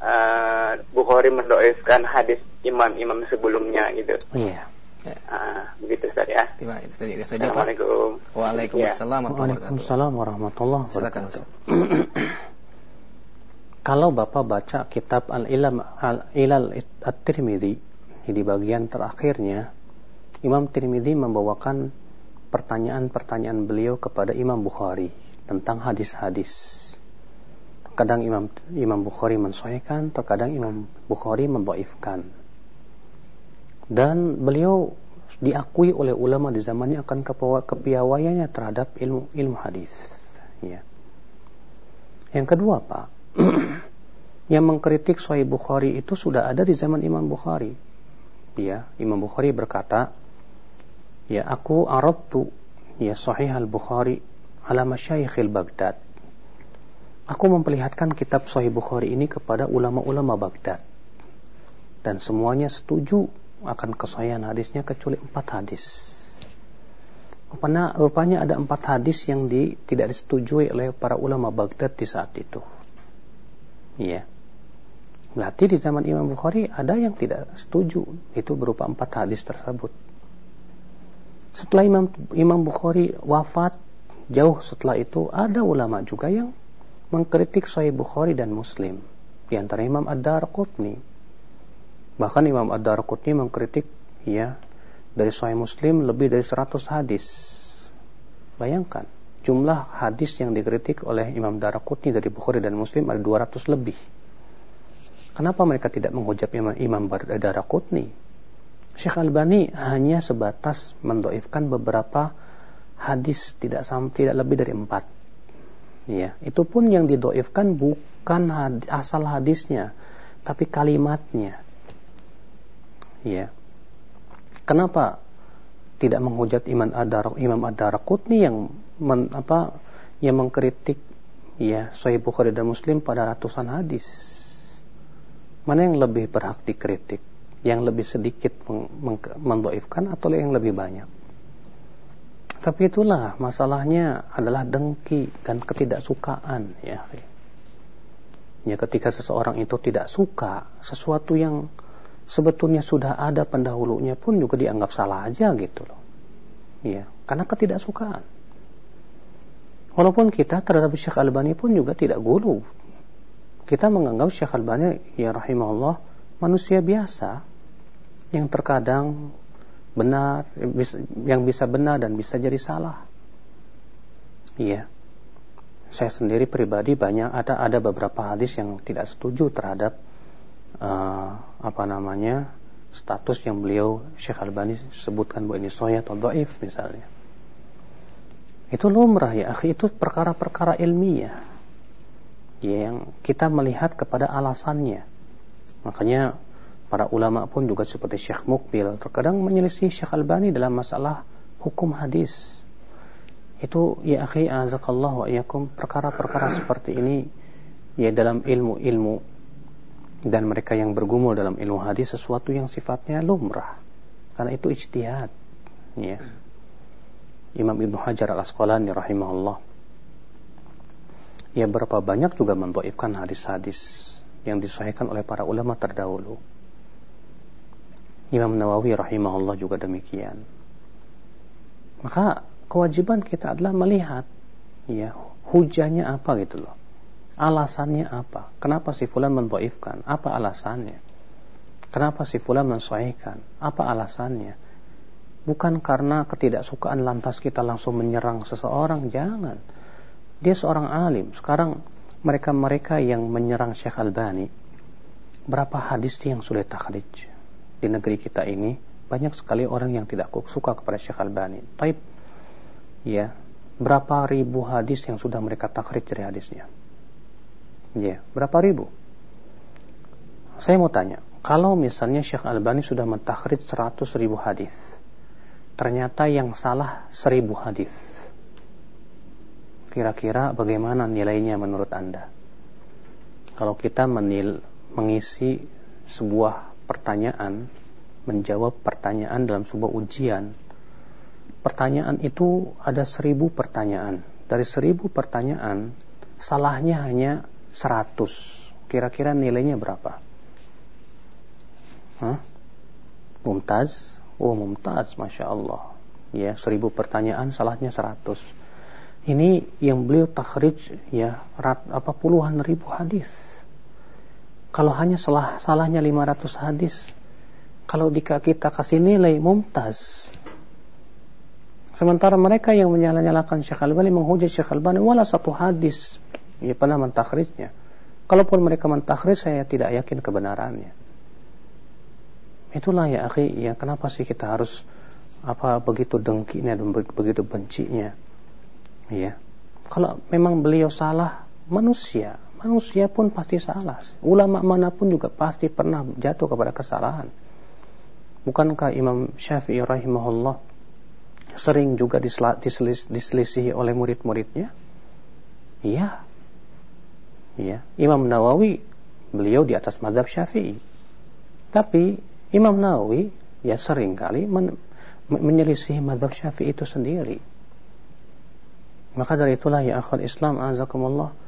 uh, Bukhari mendoakan hadis imam-imam sebelumnya gitu? Iya. Uh, begitu Ustaz ya. Terima kasih. Assalamualaikum. Waalaikumsalam Waalaikumsalam warahmatullahi wabarakatuh. Kalau Bapak baca kitab Al-Ilal Al-Ilal At-Tirmidzi di bagian terakhirnya Imam Tirmidzi membawakan pertanyaan-pertanyaan beliau kepada Imam Bukhari tentang hadis-hadis. Kadang Imam Imam Bukhari mensahihkan, terkadang Imam Bukhari membaifkan. Dan beliau diakui oleh ulama di zamannya akan kepiawaiannya terhadap ilmu ilmu hadis. Ya. Yang kedua, Pak, yang mengkritik Sahih Bukhari itu sudah ada di zaman Imam Bukhari. ya Imam Bukhari berkata ya aku aradtu ya sahih al-Bukhari ala masyayikhil Baghdad aku memperlihatkan kitab sahih Bukhari ini kepada ulama-ulama Baghdad dan semuanya setuju akan kesahihan hadisnya kecuali empat hadis Rupanya, rupanya ada empat hadis yang di, tidak disetujui oleh para ulama Baghdad di saat itu. Iya. Berarti di zaman Imam Bukhari ada yang tidak setuju. Itu berupa empat hadis tersebut. Setelah Imam, Imam Bukhari wafat, jauh setelah itu ada ulama juga yang mengkritik Sahih Bukhari dan Muslim. Di antara Imam Ad-Darqutni. Bahkan Imam Ad-Darqutni mengkritik ya dari Sahih Muslim lebih dari 100 hadis. Bayangkan, jumlah hadis yang dikritik oleh Imam Daraqutni dari Bukhari dan Muslim ada 200 lebih. Kenapa mereka tidak menghujat Imam, Imam Daraqutni? Syekh Albani hanya sebatas mendoifkan beberapa hadis tidak sam, tidak lebih dari empat. Ya, itu pun yang didoifkan bukan hadis, asal hadisnya, tapi kalimatnya. Ya, Kenapa tidak menghujat Imam Adar Imam Ad-Darqutni yang men, apa yang mengkritik ya Sahih Bukhari dan Muslim pada ratusan hadis? Mana yang lebih berhak dikritik? Yang lebih sedikit mendoifkan atau yang lebih banyak? Tapi itulah masalahnya adalah dengki dan ketidaksukaan ya. Ya ketika seseorang itu tidak suka sesuatu yang sebetulnya sudah ada pendahulunya pun juga dianggap salah aja gitu loh. Ya, karena ketidaksukaan. Walaupun kita terhadap Syekh Albani pun juga tidak gulu. Kita menganggap Syekh Albani ya rahimahullah manusia biasa yang terkadang benar yang bisa benar dan bisa jadi salah. Iya. Saya sendiri pribadi banyak ada ada beberapa hadis yang tidak setuju terhadap uh, apa namanya status yang beliau Syekh Albani sebutkan bahwa ini soya atau doif misalnya itu lumrah ya akhi itu perkara-perkara ilmiah ya, yang kita melihat kepada alasannya makanya para ulama pun juga seperti Syekh Mukbil terkadang menyelisih Syekh Albani dalam masalah hukum hadis. Itu ya akhi azakallah wa iyakum perkara-perkara seperti ini ya dalam ilmu-ilmu. Dan mereka yang bergumul dalam ilmu hadis sesuatu yang sifatnya lumrah. Karena itu ijtihad ya. Imam Ibnu Hajar Al Asqalani rahimahullah. Ya berapa banyak juga mendoifkan hadis-hadis yang disahihkan oleh para ulama terdahulu Imam Nawawi rahimahullah juga demikian maka kewajiban kita adalah melihat ya hujahnya apa gitu loh Alasannya apa? Kenapa si fulan mendoifkan? Apa alasannya? Kenapa si fulan mensahihkan? Apa alasannya? Bukan karena ketidaksukaan lantas kita langsung menyerang seseorang, jangan. Dia seorang alim. Sekarang mereka-mereka yang menyerang Syekh Albani, berapa hadis yang sudah takhrij di negeri kita ini? Banyak sekali orang yang tidak suka kepada Syekh Albani. Taib, ya, berapa ribu hadis yang sudah mereka takhrij dari hadisnya? Ya, berapa ribu? Saya mau tanya, kalau misalnya Syekh Albani sudah mentakrid 100 ribu hadis, ternyata yang salah 1000 hadis. Kira-kira bagaimana nilainya menurut Anda? Kalau kita menil, mengisi sebuah pertanyaan, menjawab pertanyaan dalam sebuah ujian, pertanyaan itu ada seribu pertanyaan. Dari seribu pertanyaan, salahnya hanya 100 kira-kira nilainya berapa? Hah? Mumtaz? Oh mumtaz Masya Allah. Ya seribu pertanyaan salahnya 100 ini yang beliau takhrij ya rat, apa puluhan ribu hadis kalau hanya salah salahnya 500 hadis kalau kita kasih nilai mumtaz sementara mereka yang menyala-nyalakan Syekh Al-Bani menghujat Syekh Al-Bani wala satu hadis ya pernah mentakhrijnya. Kalaupun mereka mentakhrij saya tidak yakin kebenarannya. Itulah ya akhi, ya kenapa sih kita harus apa begitu dengkinya dan begitu bencinya? Ya. Kalau memang beliau salah, manusia, manusia pun pasti salah. Ulama mana pun juga pasti pernah jatuh kepada kesalahan. Bukankah Imam Syafi'i rahimahullah sering juga diselisihi oleh murid-muridnya? Iya. Iya. Imam Nawawi beliau di atas madhab Syafi'i. Tapi Imam Nawawi ya sering kali men menyelisih madhab Syafi'i itu sendiri. Maka dari itulah ya akhwat Islam azakumullah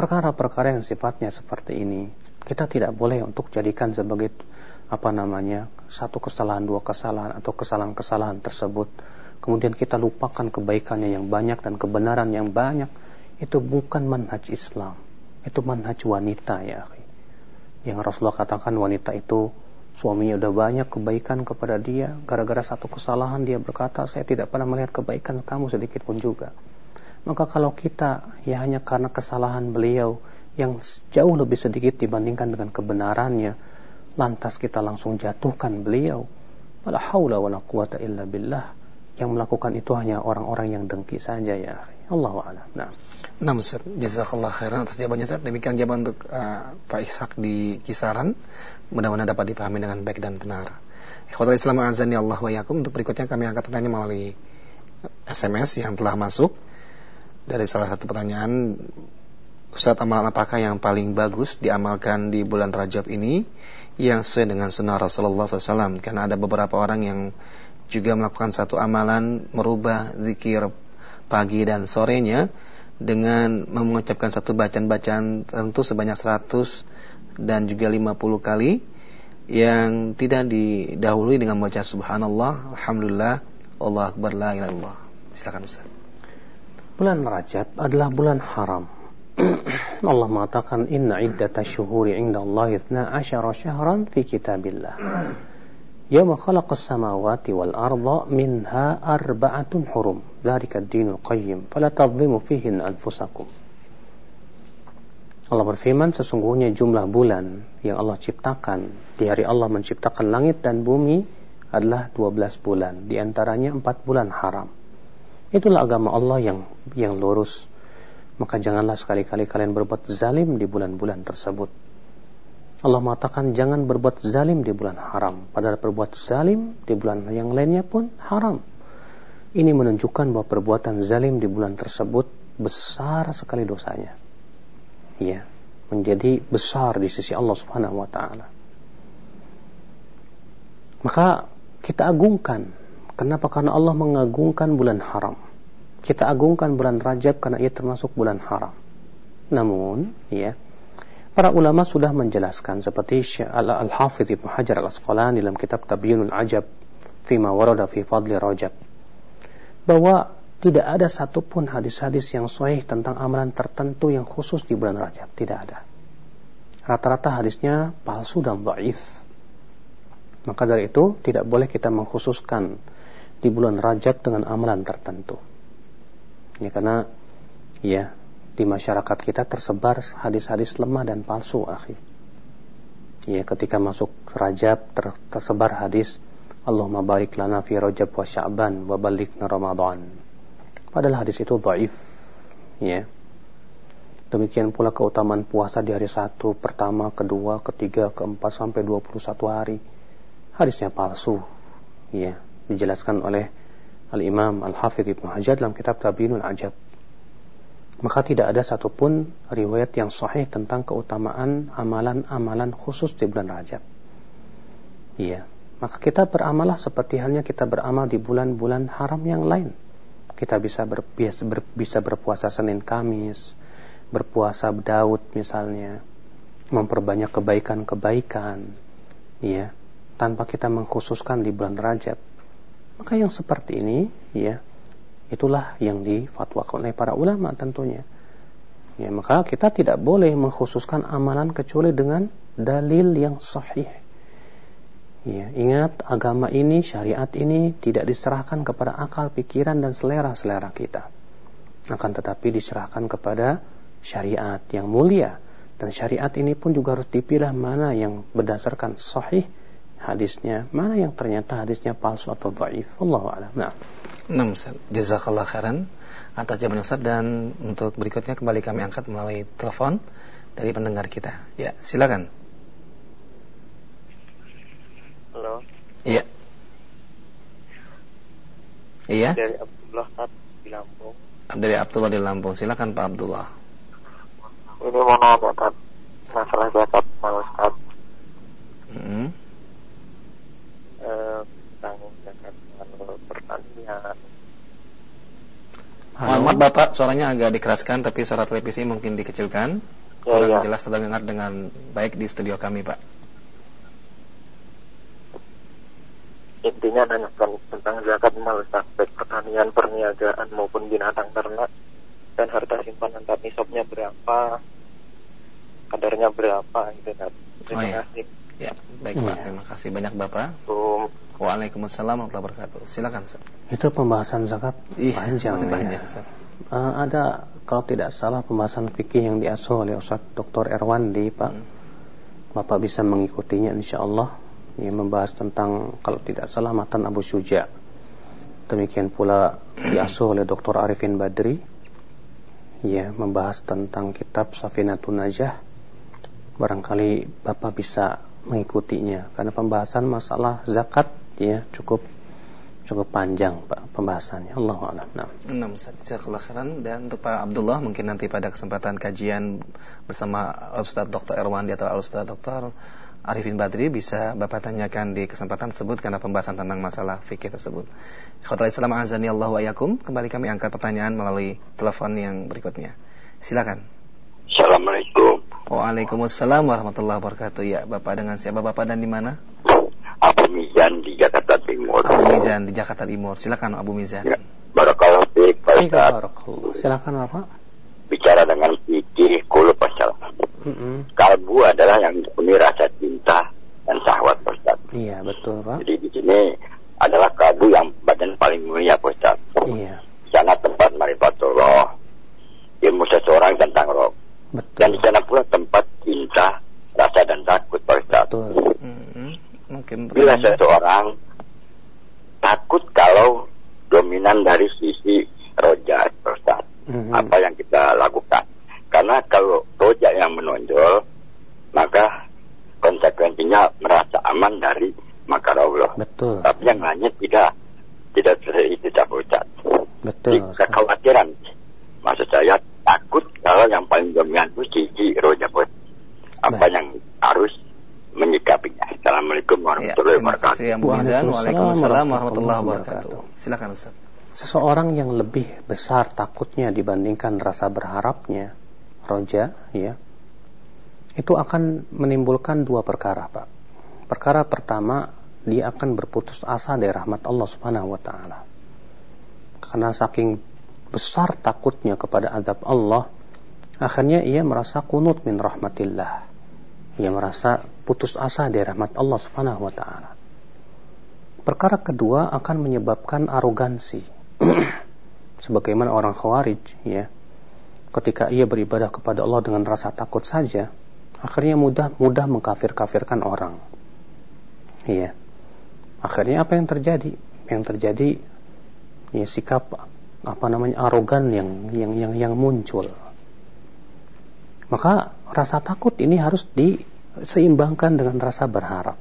perkara-perkara yang sifatnya seperti ini kita tidak boleh untuk jadikan sebagai apa namanya satu kesalahan dua kesalahan atau kesalahan-kesalahan tersebut. Kemudian kita lupakan kebaikannya yang banyak dan kebenaran yang banyak. Itu bukan manhaj Islam. Itu manhaj wanita ya yang Rasulullah katakan wanita itu suaminya udah banyak kebaikan kepada dia. Gara-gara satu kesalahan dia berkata saya tidak pernah melihat kebaikan kamu sedikit pun juga maka kalau kita ya hanya karena kesalahan beliau yang jauh lebih sedikit dibandingkan dengan kebenarannya lantas kita langsung jatuhkan beliau wala haula wala quwata illa billah yang melakukan itu hanya orang-orang yang dengki saja ya Allah a'lam nah Nah Ustaz, jazakallah khairan atas jawabannya Ustaz. Demikian jawaban untuk uh, Pak Ishak di kisaran. Mudah-mudahan dapat dipahami dengan baik dan benar. Ikhwatul Islam azani Allah wa yakum. Untuk berikutnya kami akan tanya melalui SMS yang telah masuk dari salah satu pertanyaan Ustaz amalan apakah yang paling bagus diamalkan di bulan Rajab ini? Yang sesuai dengan sunnah Rasulullah SAW karena ada beberapa orang yang juga melakukan satu amalan merubah zikir pagi dan sorenya dengan mengucapkan satu bacaan-bacaan tentu sebanyak 100 dan juga 50 kali yang tidak didahului dengan baca subhanallah alhamdulillah Allah akbar la ilaha silakan Ustaz bulan Rajab adalah bulan haram. Allah mengatakan inna iddata syuhuri inda Allah ithna asyara syahran fi kitabillah. Yawma khalaqas samawati wal arda minha arba'atun hurum. Dhalika ad-dinul qayyim. Fala tadhimu fihin anfusakum. Allah berfirman sesungguhnya jumlah bulan yang Allah ciptakan di hari Allah menciptakan langit dan bumi adalah 12 bulan. Di antaranya 4 bulan haram itulah agama Allah yang yang lurus maka janganlah sekali-kali kalian berbuat zalim di bulan-bulan tersebut. Allah mengatakan jangan berbuat zalim di bulan haram, padahal berbuat zalim di bulan yang lainnya pun haram. Ini menunjukkan bahwa perbuatan zalim di bulan tersebut besar sekali dosanya. Ya, menjadi besar di sisi Allah Subhanahu wa taala. Maka kita agungkan. Kenapa? Karena Allah mengagungkan bulan haram kita agungkan bulan Rajab karena ia termasuk bulan haram. Namun, ya, para ulama sudah menjelaskan seperti Al-Hafidh Ibnu Hajar Al-Asqalani dalam kitab Tabyinul Ajab fima warada fi fadli Rajab bahwa tidak ada satupun hadis-hadis yang sahih tentang amalan tertentu yang khusus di bulan Rajab, tidak ada. Rata-rata hadisnya palsu dan dhaif. Maka dari itu tidak boleh kita mengkhususkan di bulan Rajab dengan amalan tertentu. Ya karena ya di masyarakat kita tersebar hadis-hadis lemah dan palsu akhi. Ya ketika masuk Rajab ter tersebar hadis Allahumma barik lana fi Rajab wa Sya'ban wa balikna Ramadan. Padahal hadis itu dhaif ya. Demikian pula keutamaan puasa di hari satu pertama kedua ketiga keempat sampai 21 hari. Hadisnya palsu ya dijelaskan oleh Al-Imam Al-Hafidh Ibn Hajar dalam kitab Tabinul Ajab. Maka tidak ada satupun riwayat yang sahih tentang keutamaan amalan-amalan khusus di bulan Rajab. Iya. Maka kita beramalah seperti halnya kita beramal di bulan-bulan haram yang lain. Kita bisa ber, bisa berpuasa Senin Kamis, berpuasa Daud misalnya, memperbanyak kebaikan-kebaikan, ya, tanpa kita mengkhususkan di bulan Rajab maka yang seperti ini, ya, itulah yang difatwakan oleh para ulama tentunya. Ya, maka kita tidak boleh mengkhususkan amalan kecuali dengan dalil yang sahih. Ya, ingat agama ini, syariat ini tidak diserahkan kepada akal, pikiran dan selera-selera kita. Akan tetapi diserahkan kepada syariat yang mulia dan syariat ini pun juga harus dipilah mana yang berdasarkan sahih hadisnya, mana yang ternyata hadisnya palsu atau dhaif. Allah a'lam. Nah. Nah, Ustaz. Jazakallah khairan atas jawaban Ustaz dan untuk berikutnya kembali kami angkat melalui telepon dari pendengar kita. Ya, silakan. Halo. Iya, Iya. Dari Abdullah di Lampung. Dari Abdullah di Lampung. Silakan Pak Abdullah. Ini mau nanya Ustaz. Masalah zakat mal Ustaz. Hmm. Eh, tanggung zakat pertanian. Mohon Bapak, suaranya agak dikeraskan tapi suara televisi mungkin dikecilkan. Ya, Kurang ya. jelas terdengar dengan baik di studio kami, Pak. intinya nanyakan tentang zakat mal baik pertanian perniagaan maupun binatang ternak dan harta simpanan tak nisabnya berapa kadarnya berapa gitu kan terima oh, ya. kasih ya baik pak terima kasih banyak bapak um, Waalaikumsalam warahmatullahi wabarakatuh silakan Ustaz. itu pembahasan zakat Ih, panjang ya. banyak uh, ada kalau tidak salah pembahasan fikih yang diasuh oleh Ustaz Dr. Erwandi Pak hmm. Bapak bisa mengikutinya insya Allah yang membahas tentang kalau tidak salah matan Abu Syuja. Demikian pula diasuh oleh Dr. Arifin Badri ya membahas tentang kitab Safinatun Najah. Barangkali Bapak bisa mengikutinya karena pembahasan masalah zakat ya cukup cukup panjang Pak pembahasannya. Allah a'lam. Nah. Enam khairan dan untuk Pak Abdullah mungkin nanti pada kesempatan kajian bersama Ustaz Dr. Erwandi atau Ustaz Dr. Arifin Badri bisa Bapak tanyakan di kesempatan tersebut karena pembahasan tentang masalah fikih tersebut. Khotul Islam azani Allah wa yakum. Kembali kami angkat pertanyaan melalui telepon yang berikutnya. Silakan. Assalamualaikum. Waalaikumsalam warahmatullahi wabarakatuh. Ya, Bapak dengan siapa Bapak dan di mana? Abu Mizan di Jakarta Timur. Abu Mizan di Jakarta Timur. Silakan Abu Mizan. Ya. Barakallahu fiik, Silakan Bapak. Bicara dengan fikih kulub pasal Mm-hmm. Kalbu adalah yang dipenuhi rasa cinta dan syahwat Ustaz. Iya, betul, Pak. Jadi di sini adalah kalbu yang badan paling mulia Ustaz. Iya. Sana tempat marifatullah, ilmu seseorang tentang roh. Betul. Dan di sana pula tempat cinta, rasa dan takut Ustaz. Betul. Mm-hmm. Bila seseorang takut kalau dominan dari sisi roja Ustaz. Mm-hmm. Apa yang kita lakukan karena kalau rojak yang menonjol, maka konsekuensinya merasa aman dari makar Allah. Betul. Tapi yang lainnya tidak tidak itu cacat. Betul. Jadi, kekhawatiran. Maksud saya takut kalau yang paling dominan itu sisi rojak apa Baik. yang harus menyikapinya. Assalamualaikum warahmatullahi ya, wabarakatuh. Terima kasih Waalaikumsalam warahmatullahi wabarakatuh. Silakan Ustaz. Seseorang yang lebih besar takutnya dibandingkan rasa berharapnya roja ya itu akan menimbulkan dua perkara Pak. Perkara pertama dia akan berputus asa dari rahmat Allah Subhanahu wa taala. Karena saking besar takutnya kepada azab Allah akhirnya ia merasa kunut min rahmatillah. Ia merasa putus asa dari rahmat Allah Subhanahu wa taala perkara kedua akan menyebabkan arogansi sebagaimana orang khawarij ya ketika ia beribadah kepada Allah dengan rasa takut saja, akhirnya mudah mudah mengkafir-kafirkan orang. Iya. Akhirnya apa yang terjadi? Yang terjadi ya sikap apa namanya arogan yang yang yang yang muncul. Maka rasa takut ini harus diseimbangkan dengan rasa berharap.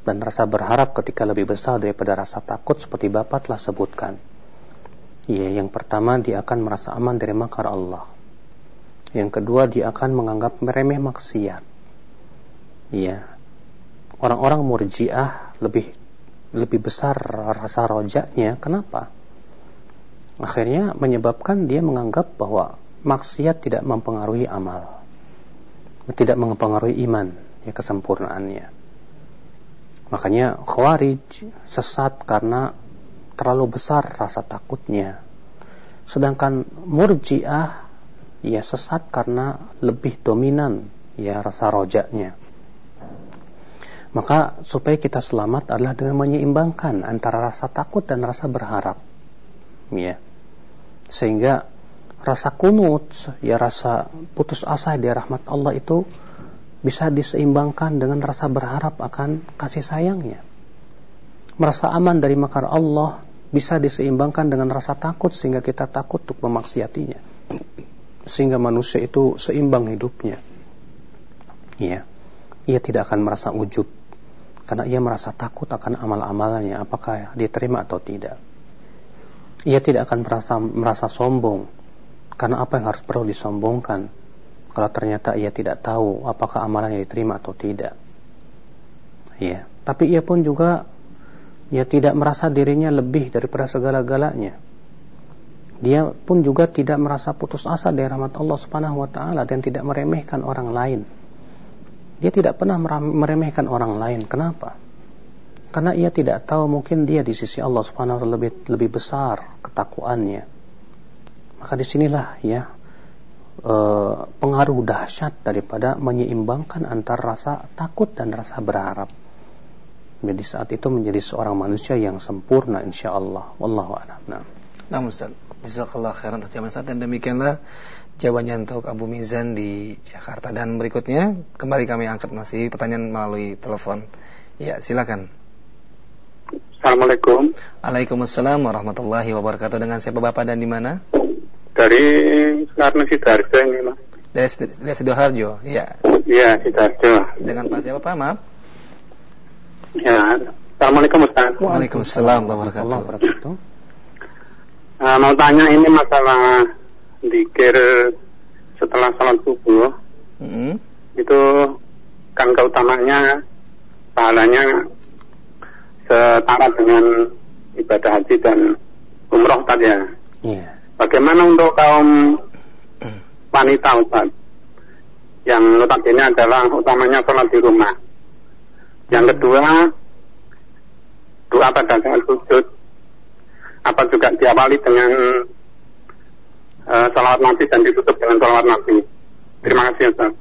Dan rasa berharap ketika lebih besar daripada rasa takut seperti Bapak telah sebutkan Ya, yang pertama dia akan merasa aman dari makar Allah. Yang kedua dia akan menganggap meremeh maksiat. Ya. Orang-orang murjiah lebih lebih besar rasa rojaknya. Kenapa? Akhirnya menyebabkan dia menganggap bahwa maksiat tidak mempengaruhi amal. Tidak mempengaruhi iman, ya kesempurnaannya. Makanya khawarij sesat karena terlalu besar rasa takutnya. Sedangkan murjiah ya sesat karena lebih dominan ya rasa rojaknya. Maka supaya kita selamat adalah dengan menyeimbangkan antara rasa takut dan rasa berharap. Ya. Sehingga rasa kunut, ya rasa putus asa di rahmat Allah itu bisa diseimbangkan dengan rasa berharap akan kasih sayangnya. Merasa aman dari makar Allah bisa diseimbangkan dengan rasa takut sehingga kita takut untuk memaksiatinya. Sehingga manusia itu seimbang hidupnya. Ya ia tidak akan merasa ujub karena ia merasa takut akan amal-amalannya apakah diterima atau tidak. Ia tidak akan merasa merasa sombong karena apa yang harus perlu disombongkan kalau ternyata ia tidak tahu apakah amalannya diterima atau tidak. Ya, tapi ia pun juga ia tidak merasa dirinya lebih daripada segala-galanya. Dia pun juga tidak merasa putus asa dari rahmat Allah Subhanahu wa taala dan tidak meremehkan orang lain. Dia tidak pernah meremehkan orang lain. Kenapa? Karena ia tidak tahu mungkin dia di sisi Allah Subhanahu wa taala lebih lebih besar ketakwaannya. Maka di sinilah ya e, pengaruh dahsyat daripada menyeimbangkan antara rasa takut dan rasa berharap. Jadi saat itu menjadi seorang manusia yang sempurna insya Allah. Wallahu a'lam. Nah. Nah, Ustaz. Jazakallah khairan atas jawaban dan demikianlah jawabannya untuk Abu Mizan di Jakarta dan berikutnya kembali kami angkat masih pertanyaan melalui telepon. Ya, silakan. Assalamualaikum. Waalaikumsalam warahmatullahi wabarakatuh. Dengan siapa Bapak dan di mana? Dari Sukarno Sidoarjo ini, Mas. Dari, dari Sidoarjo, ya. Iya, Sidoarjo. Dengan Pak siapa Pak? Maaf. Ya. Assalamualaikum Ustaz. Waalaikumsalam warahmatullahi wabarakatuh. Uh, mau tanya ini masalah dikir setelah salat subuh. Mm -hmm. Itu kan keutamanya pahalanya setara dengan ibadah haji dan umroh tadi ya. Yeah. Bagaimana untuk kaum wanita Ustaz? Yang notabene adalah utamanya sholat di rumah. Yang kedua, doa pada saat sujud. Apa juga diawali dengan uh, salawat nabi dan ditutup dengan salawat nabi. Terima kasih Ustaz.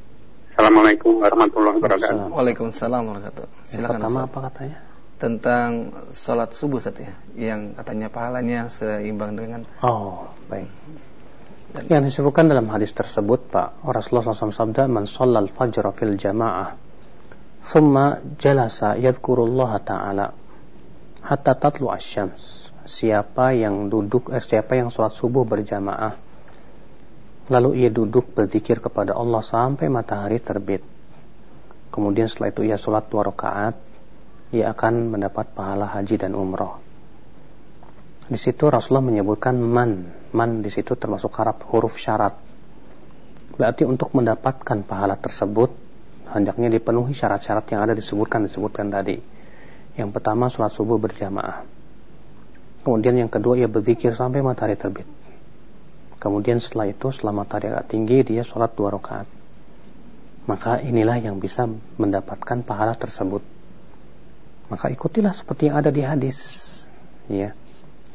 Assalamualaikum warahmatullahi wabarakatuh. Waalaikumsalam warahmatullahi wabarakatuh. Silakan Pertama apa katanya? Tentang sholat subuh saat ya, yang katanya pahalanya seimbang dengan oh baik. Dan, yang disebutkan dalam hadis tersebut Pak Rasulullah SAW sabda man shallal fajr fil jamaah thumma jalasa yadhkurullah ta'ala hatta tatlu asyams siapa yang duduk eh, siapa yang sholat subuh berjamaah lalu ia duduk berzikir kepada Allah sampai matahari terbit. Kemudian setelah itu ia sholat dua rakaat ia akan mendapat pahala haji dan umroh. Di situ Rasulullah menyebutkan man, man di situ termasuk harap huruf syarat. Berarti untuk mendapatkan pahala tersebut hendaknya dipenuhi syarat-syarat yang ada disebutkan disebutkan tadi. Yang pertama sholat subuh berjamaah. Kemudian yang kedua ia berzikir sampai matahari terbit. Kemudian setelah itu setelah matahari agak tinggi dia sholat dua rakaat. Maka inilah yang bisa mendapatkan pahala tersebut maka ikutilah seperti yang ada di hadis. Ya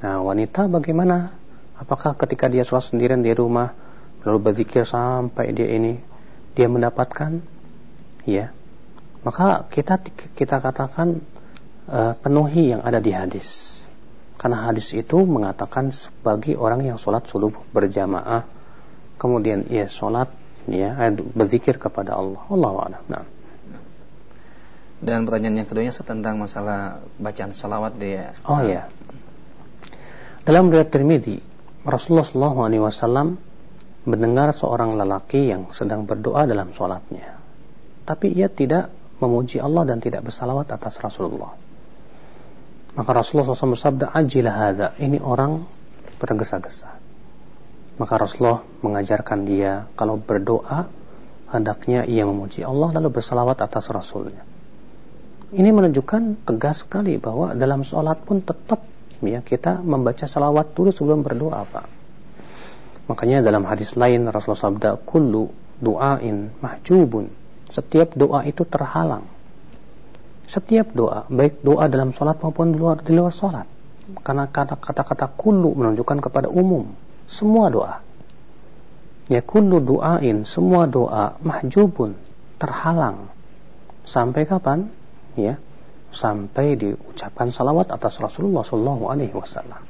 nah wanita bagaimana? Apakah ketika dia sholat sendirian di rumah lalu berzikir sampai dia ini dia mendapatkan? Ya maka kita kita katakan uh, penuhi yang ada di hadis. Karena hadis itu mengatakan sebagai orang yang sholat subuh berjamaah kemudian ia sholat ya berzikir kepada Allah. Allah Nah. Dan pertanyaan yang keduanya tentang masalah bacaan salawat dia. Oh ya. Dalam riwayat Tirmidzi, Rasulullah SAW mendengar seorang lelaki yang sedang berdoa dalam sholatnya. Tapi ia tidak memuji Allah dan tidak bersalawat atas Rasulullah. Maka Rasulullah SAW bersabda, Ajilah hadha, ini orang tergesa-gesa. Maka Rasulullah mengajarkan dia, kalau berdoa, hendaknya ia memuji Allah lalu bersalawat atas Rasulnya. Ini menunjukkan tegas sekali bahwa dalam sholat pun tetap ya kita membaca salawat dulu sebelum berdoa Pak. Makanya dalam hadis lain Rasulullah sabda kullu du'ain mahjubun. Setiap doa itu terhalang. Setiap doa, baik doa dalam sholat maupun di luar, di luar sholat. Karena kata-kata kullu menunjukkan kepada umum. Semua doa. Ya kullu du'ain, semua doa mahjubun, terhalang. Sampai kapan? Ya sampai diucapkan salawat atas Rasulullah Shallallahu Alaihi Wasallam.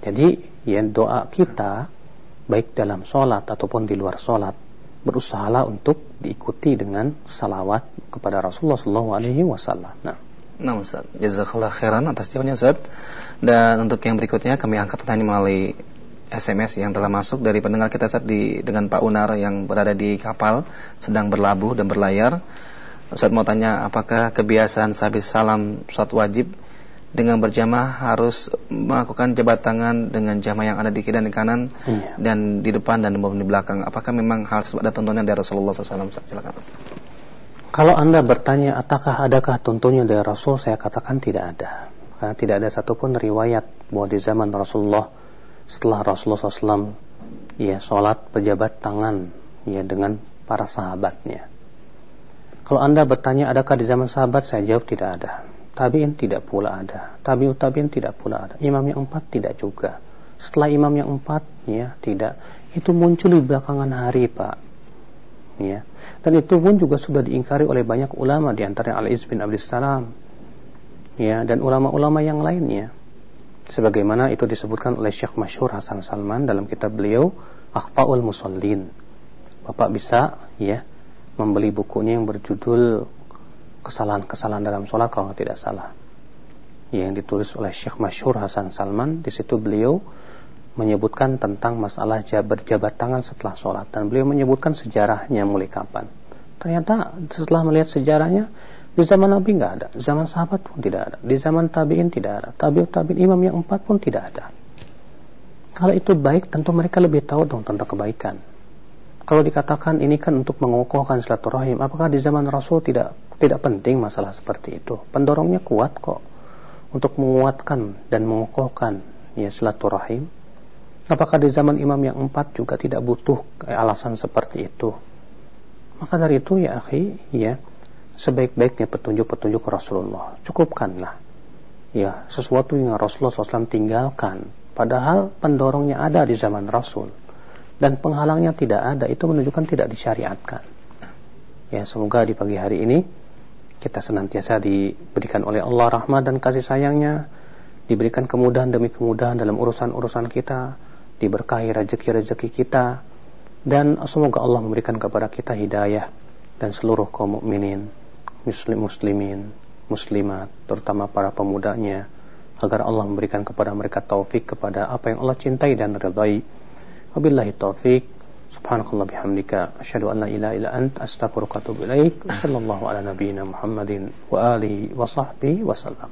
Jadi ya doa kita baik dalam sholat ataupun di luar sholat berusahalah untuk diikuti dengan salawat kepada Rasulullah Shallallahu Alaihi Wasallam. Nah. Nah Ustaz, jazakallah khairan atas jawabannya Ustaz. Dan untuk yang berikutnya kami angkat pertanyaan melalui SMS yang telah masuk dari pendengar kita saat di dengan Pak Unar yang berada di kapal sedang berlabuh dan berlayar. Ustaz mau tanya apakah kebiasaan sehabis salam sholat wajib dengan berjamaah harus melakukan jabat tangan dengan jamaah yang ada di kiri dan di kanan iya. dan di depan dan di belakang. Apakah memang hal ada tuntunan dari Rasulullah SAW? Silakan Ustaz. Kalau Anda bertanya apakah adakah tuntunan dari Rasul, saya katakan tidak ada. Karena tidak ada satupun riwayat bahwa di zaman Rasulullah setelah Rasulullah SAW ya sholat pejabat tangan ya dengan para sahabatnya. Kalau Anda bertanya adakah di zaman sahabat, saya jawab tidak ada. Tabi'in tidak pula ada. Tabi'ut tabi'in tidak pula ada. Imam yang empat tidak juga. Setelah imam yang empat, ya tidak. Itu muncul di belakangan hari, Pak. Ya. Dan itu pun juga sudah diingkari oleh banyak ulama di antara Al-Iz bin Abdul Salam. Ya, dan ulama-ulama yang lainnya. Sebagaimana itu disebutkan oleh Syekh Masyhur Hasan Salman dalam kitab beliau Akhtaul Musallin. Bapak bisa ya membeli bukunya yang berjudul kesalahan-kesalahan dalam sholat kalau tidak salah. Yang ditulis oleh Syekh Masyhur Hasan Salman. Di situ beliau menyebutkan tentang masalah jabat jabat tangan setelah sholat. Dan beliau menyebutkan sejarahnya mulai kapan. Ternyata setelah melihat sejarahnya di zaman Nabi nggak ada. Zaman sahabat pun tidak ada. Di zaman tabiin tidak ada. Tabiut tabiin imam yang empat pun tidak ada. Kalau itu baik tentu mereka lebih tahu dong tentang kebaikan kalau dikatakan ini kan untuk mengokohkan silaturahim, apakah di zaman Rasul tidak tidak penting masalah seperti itu? Pendorongnya kuat kok untuk menguatkan dan mengokohkan ya silaturahim. Apakah di zaman imam yang empat juga tidak butuh alasan seperti itu? Maka dari itu ya akhi, ya sebaik-baiknya petunjuk-petunjuk Rasulullah. Cukupkanlah ya sesuatu yang Rasulullah SAW tinggalkan. Padahal pendorongnya ada di zaman Rasul dan penghalangnya tidak ada itu menunjukkan tidak disyariatkan. Ya semoga di pagi hari ini kita senantiasa diberikan oleh Allah rahmat dan kasih sayangnya diberikan kemudahan demi kemudahan dalam urusan-urusan kita diberkahi rezeki-rezeki kita dan semoga Allah memberikan kepada kita hidayah dan seluruh kaum mukminin muslim muslimin muslimat terutama para pemudanya agar Allah memberikan kepada mereka taufik kepada apa yang Allah cintai dan ridai Wabillahi taufik. Subhanakallah bihamdika asyhadu an la ilaha illa ant astaghfiruka wa atubu ilaik. Sallallahu ala nabiyyina Muhammadin wa alihi wa sahbihi wasallam.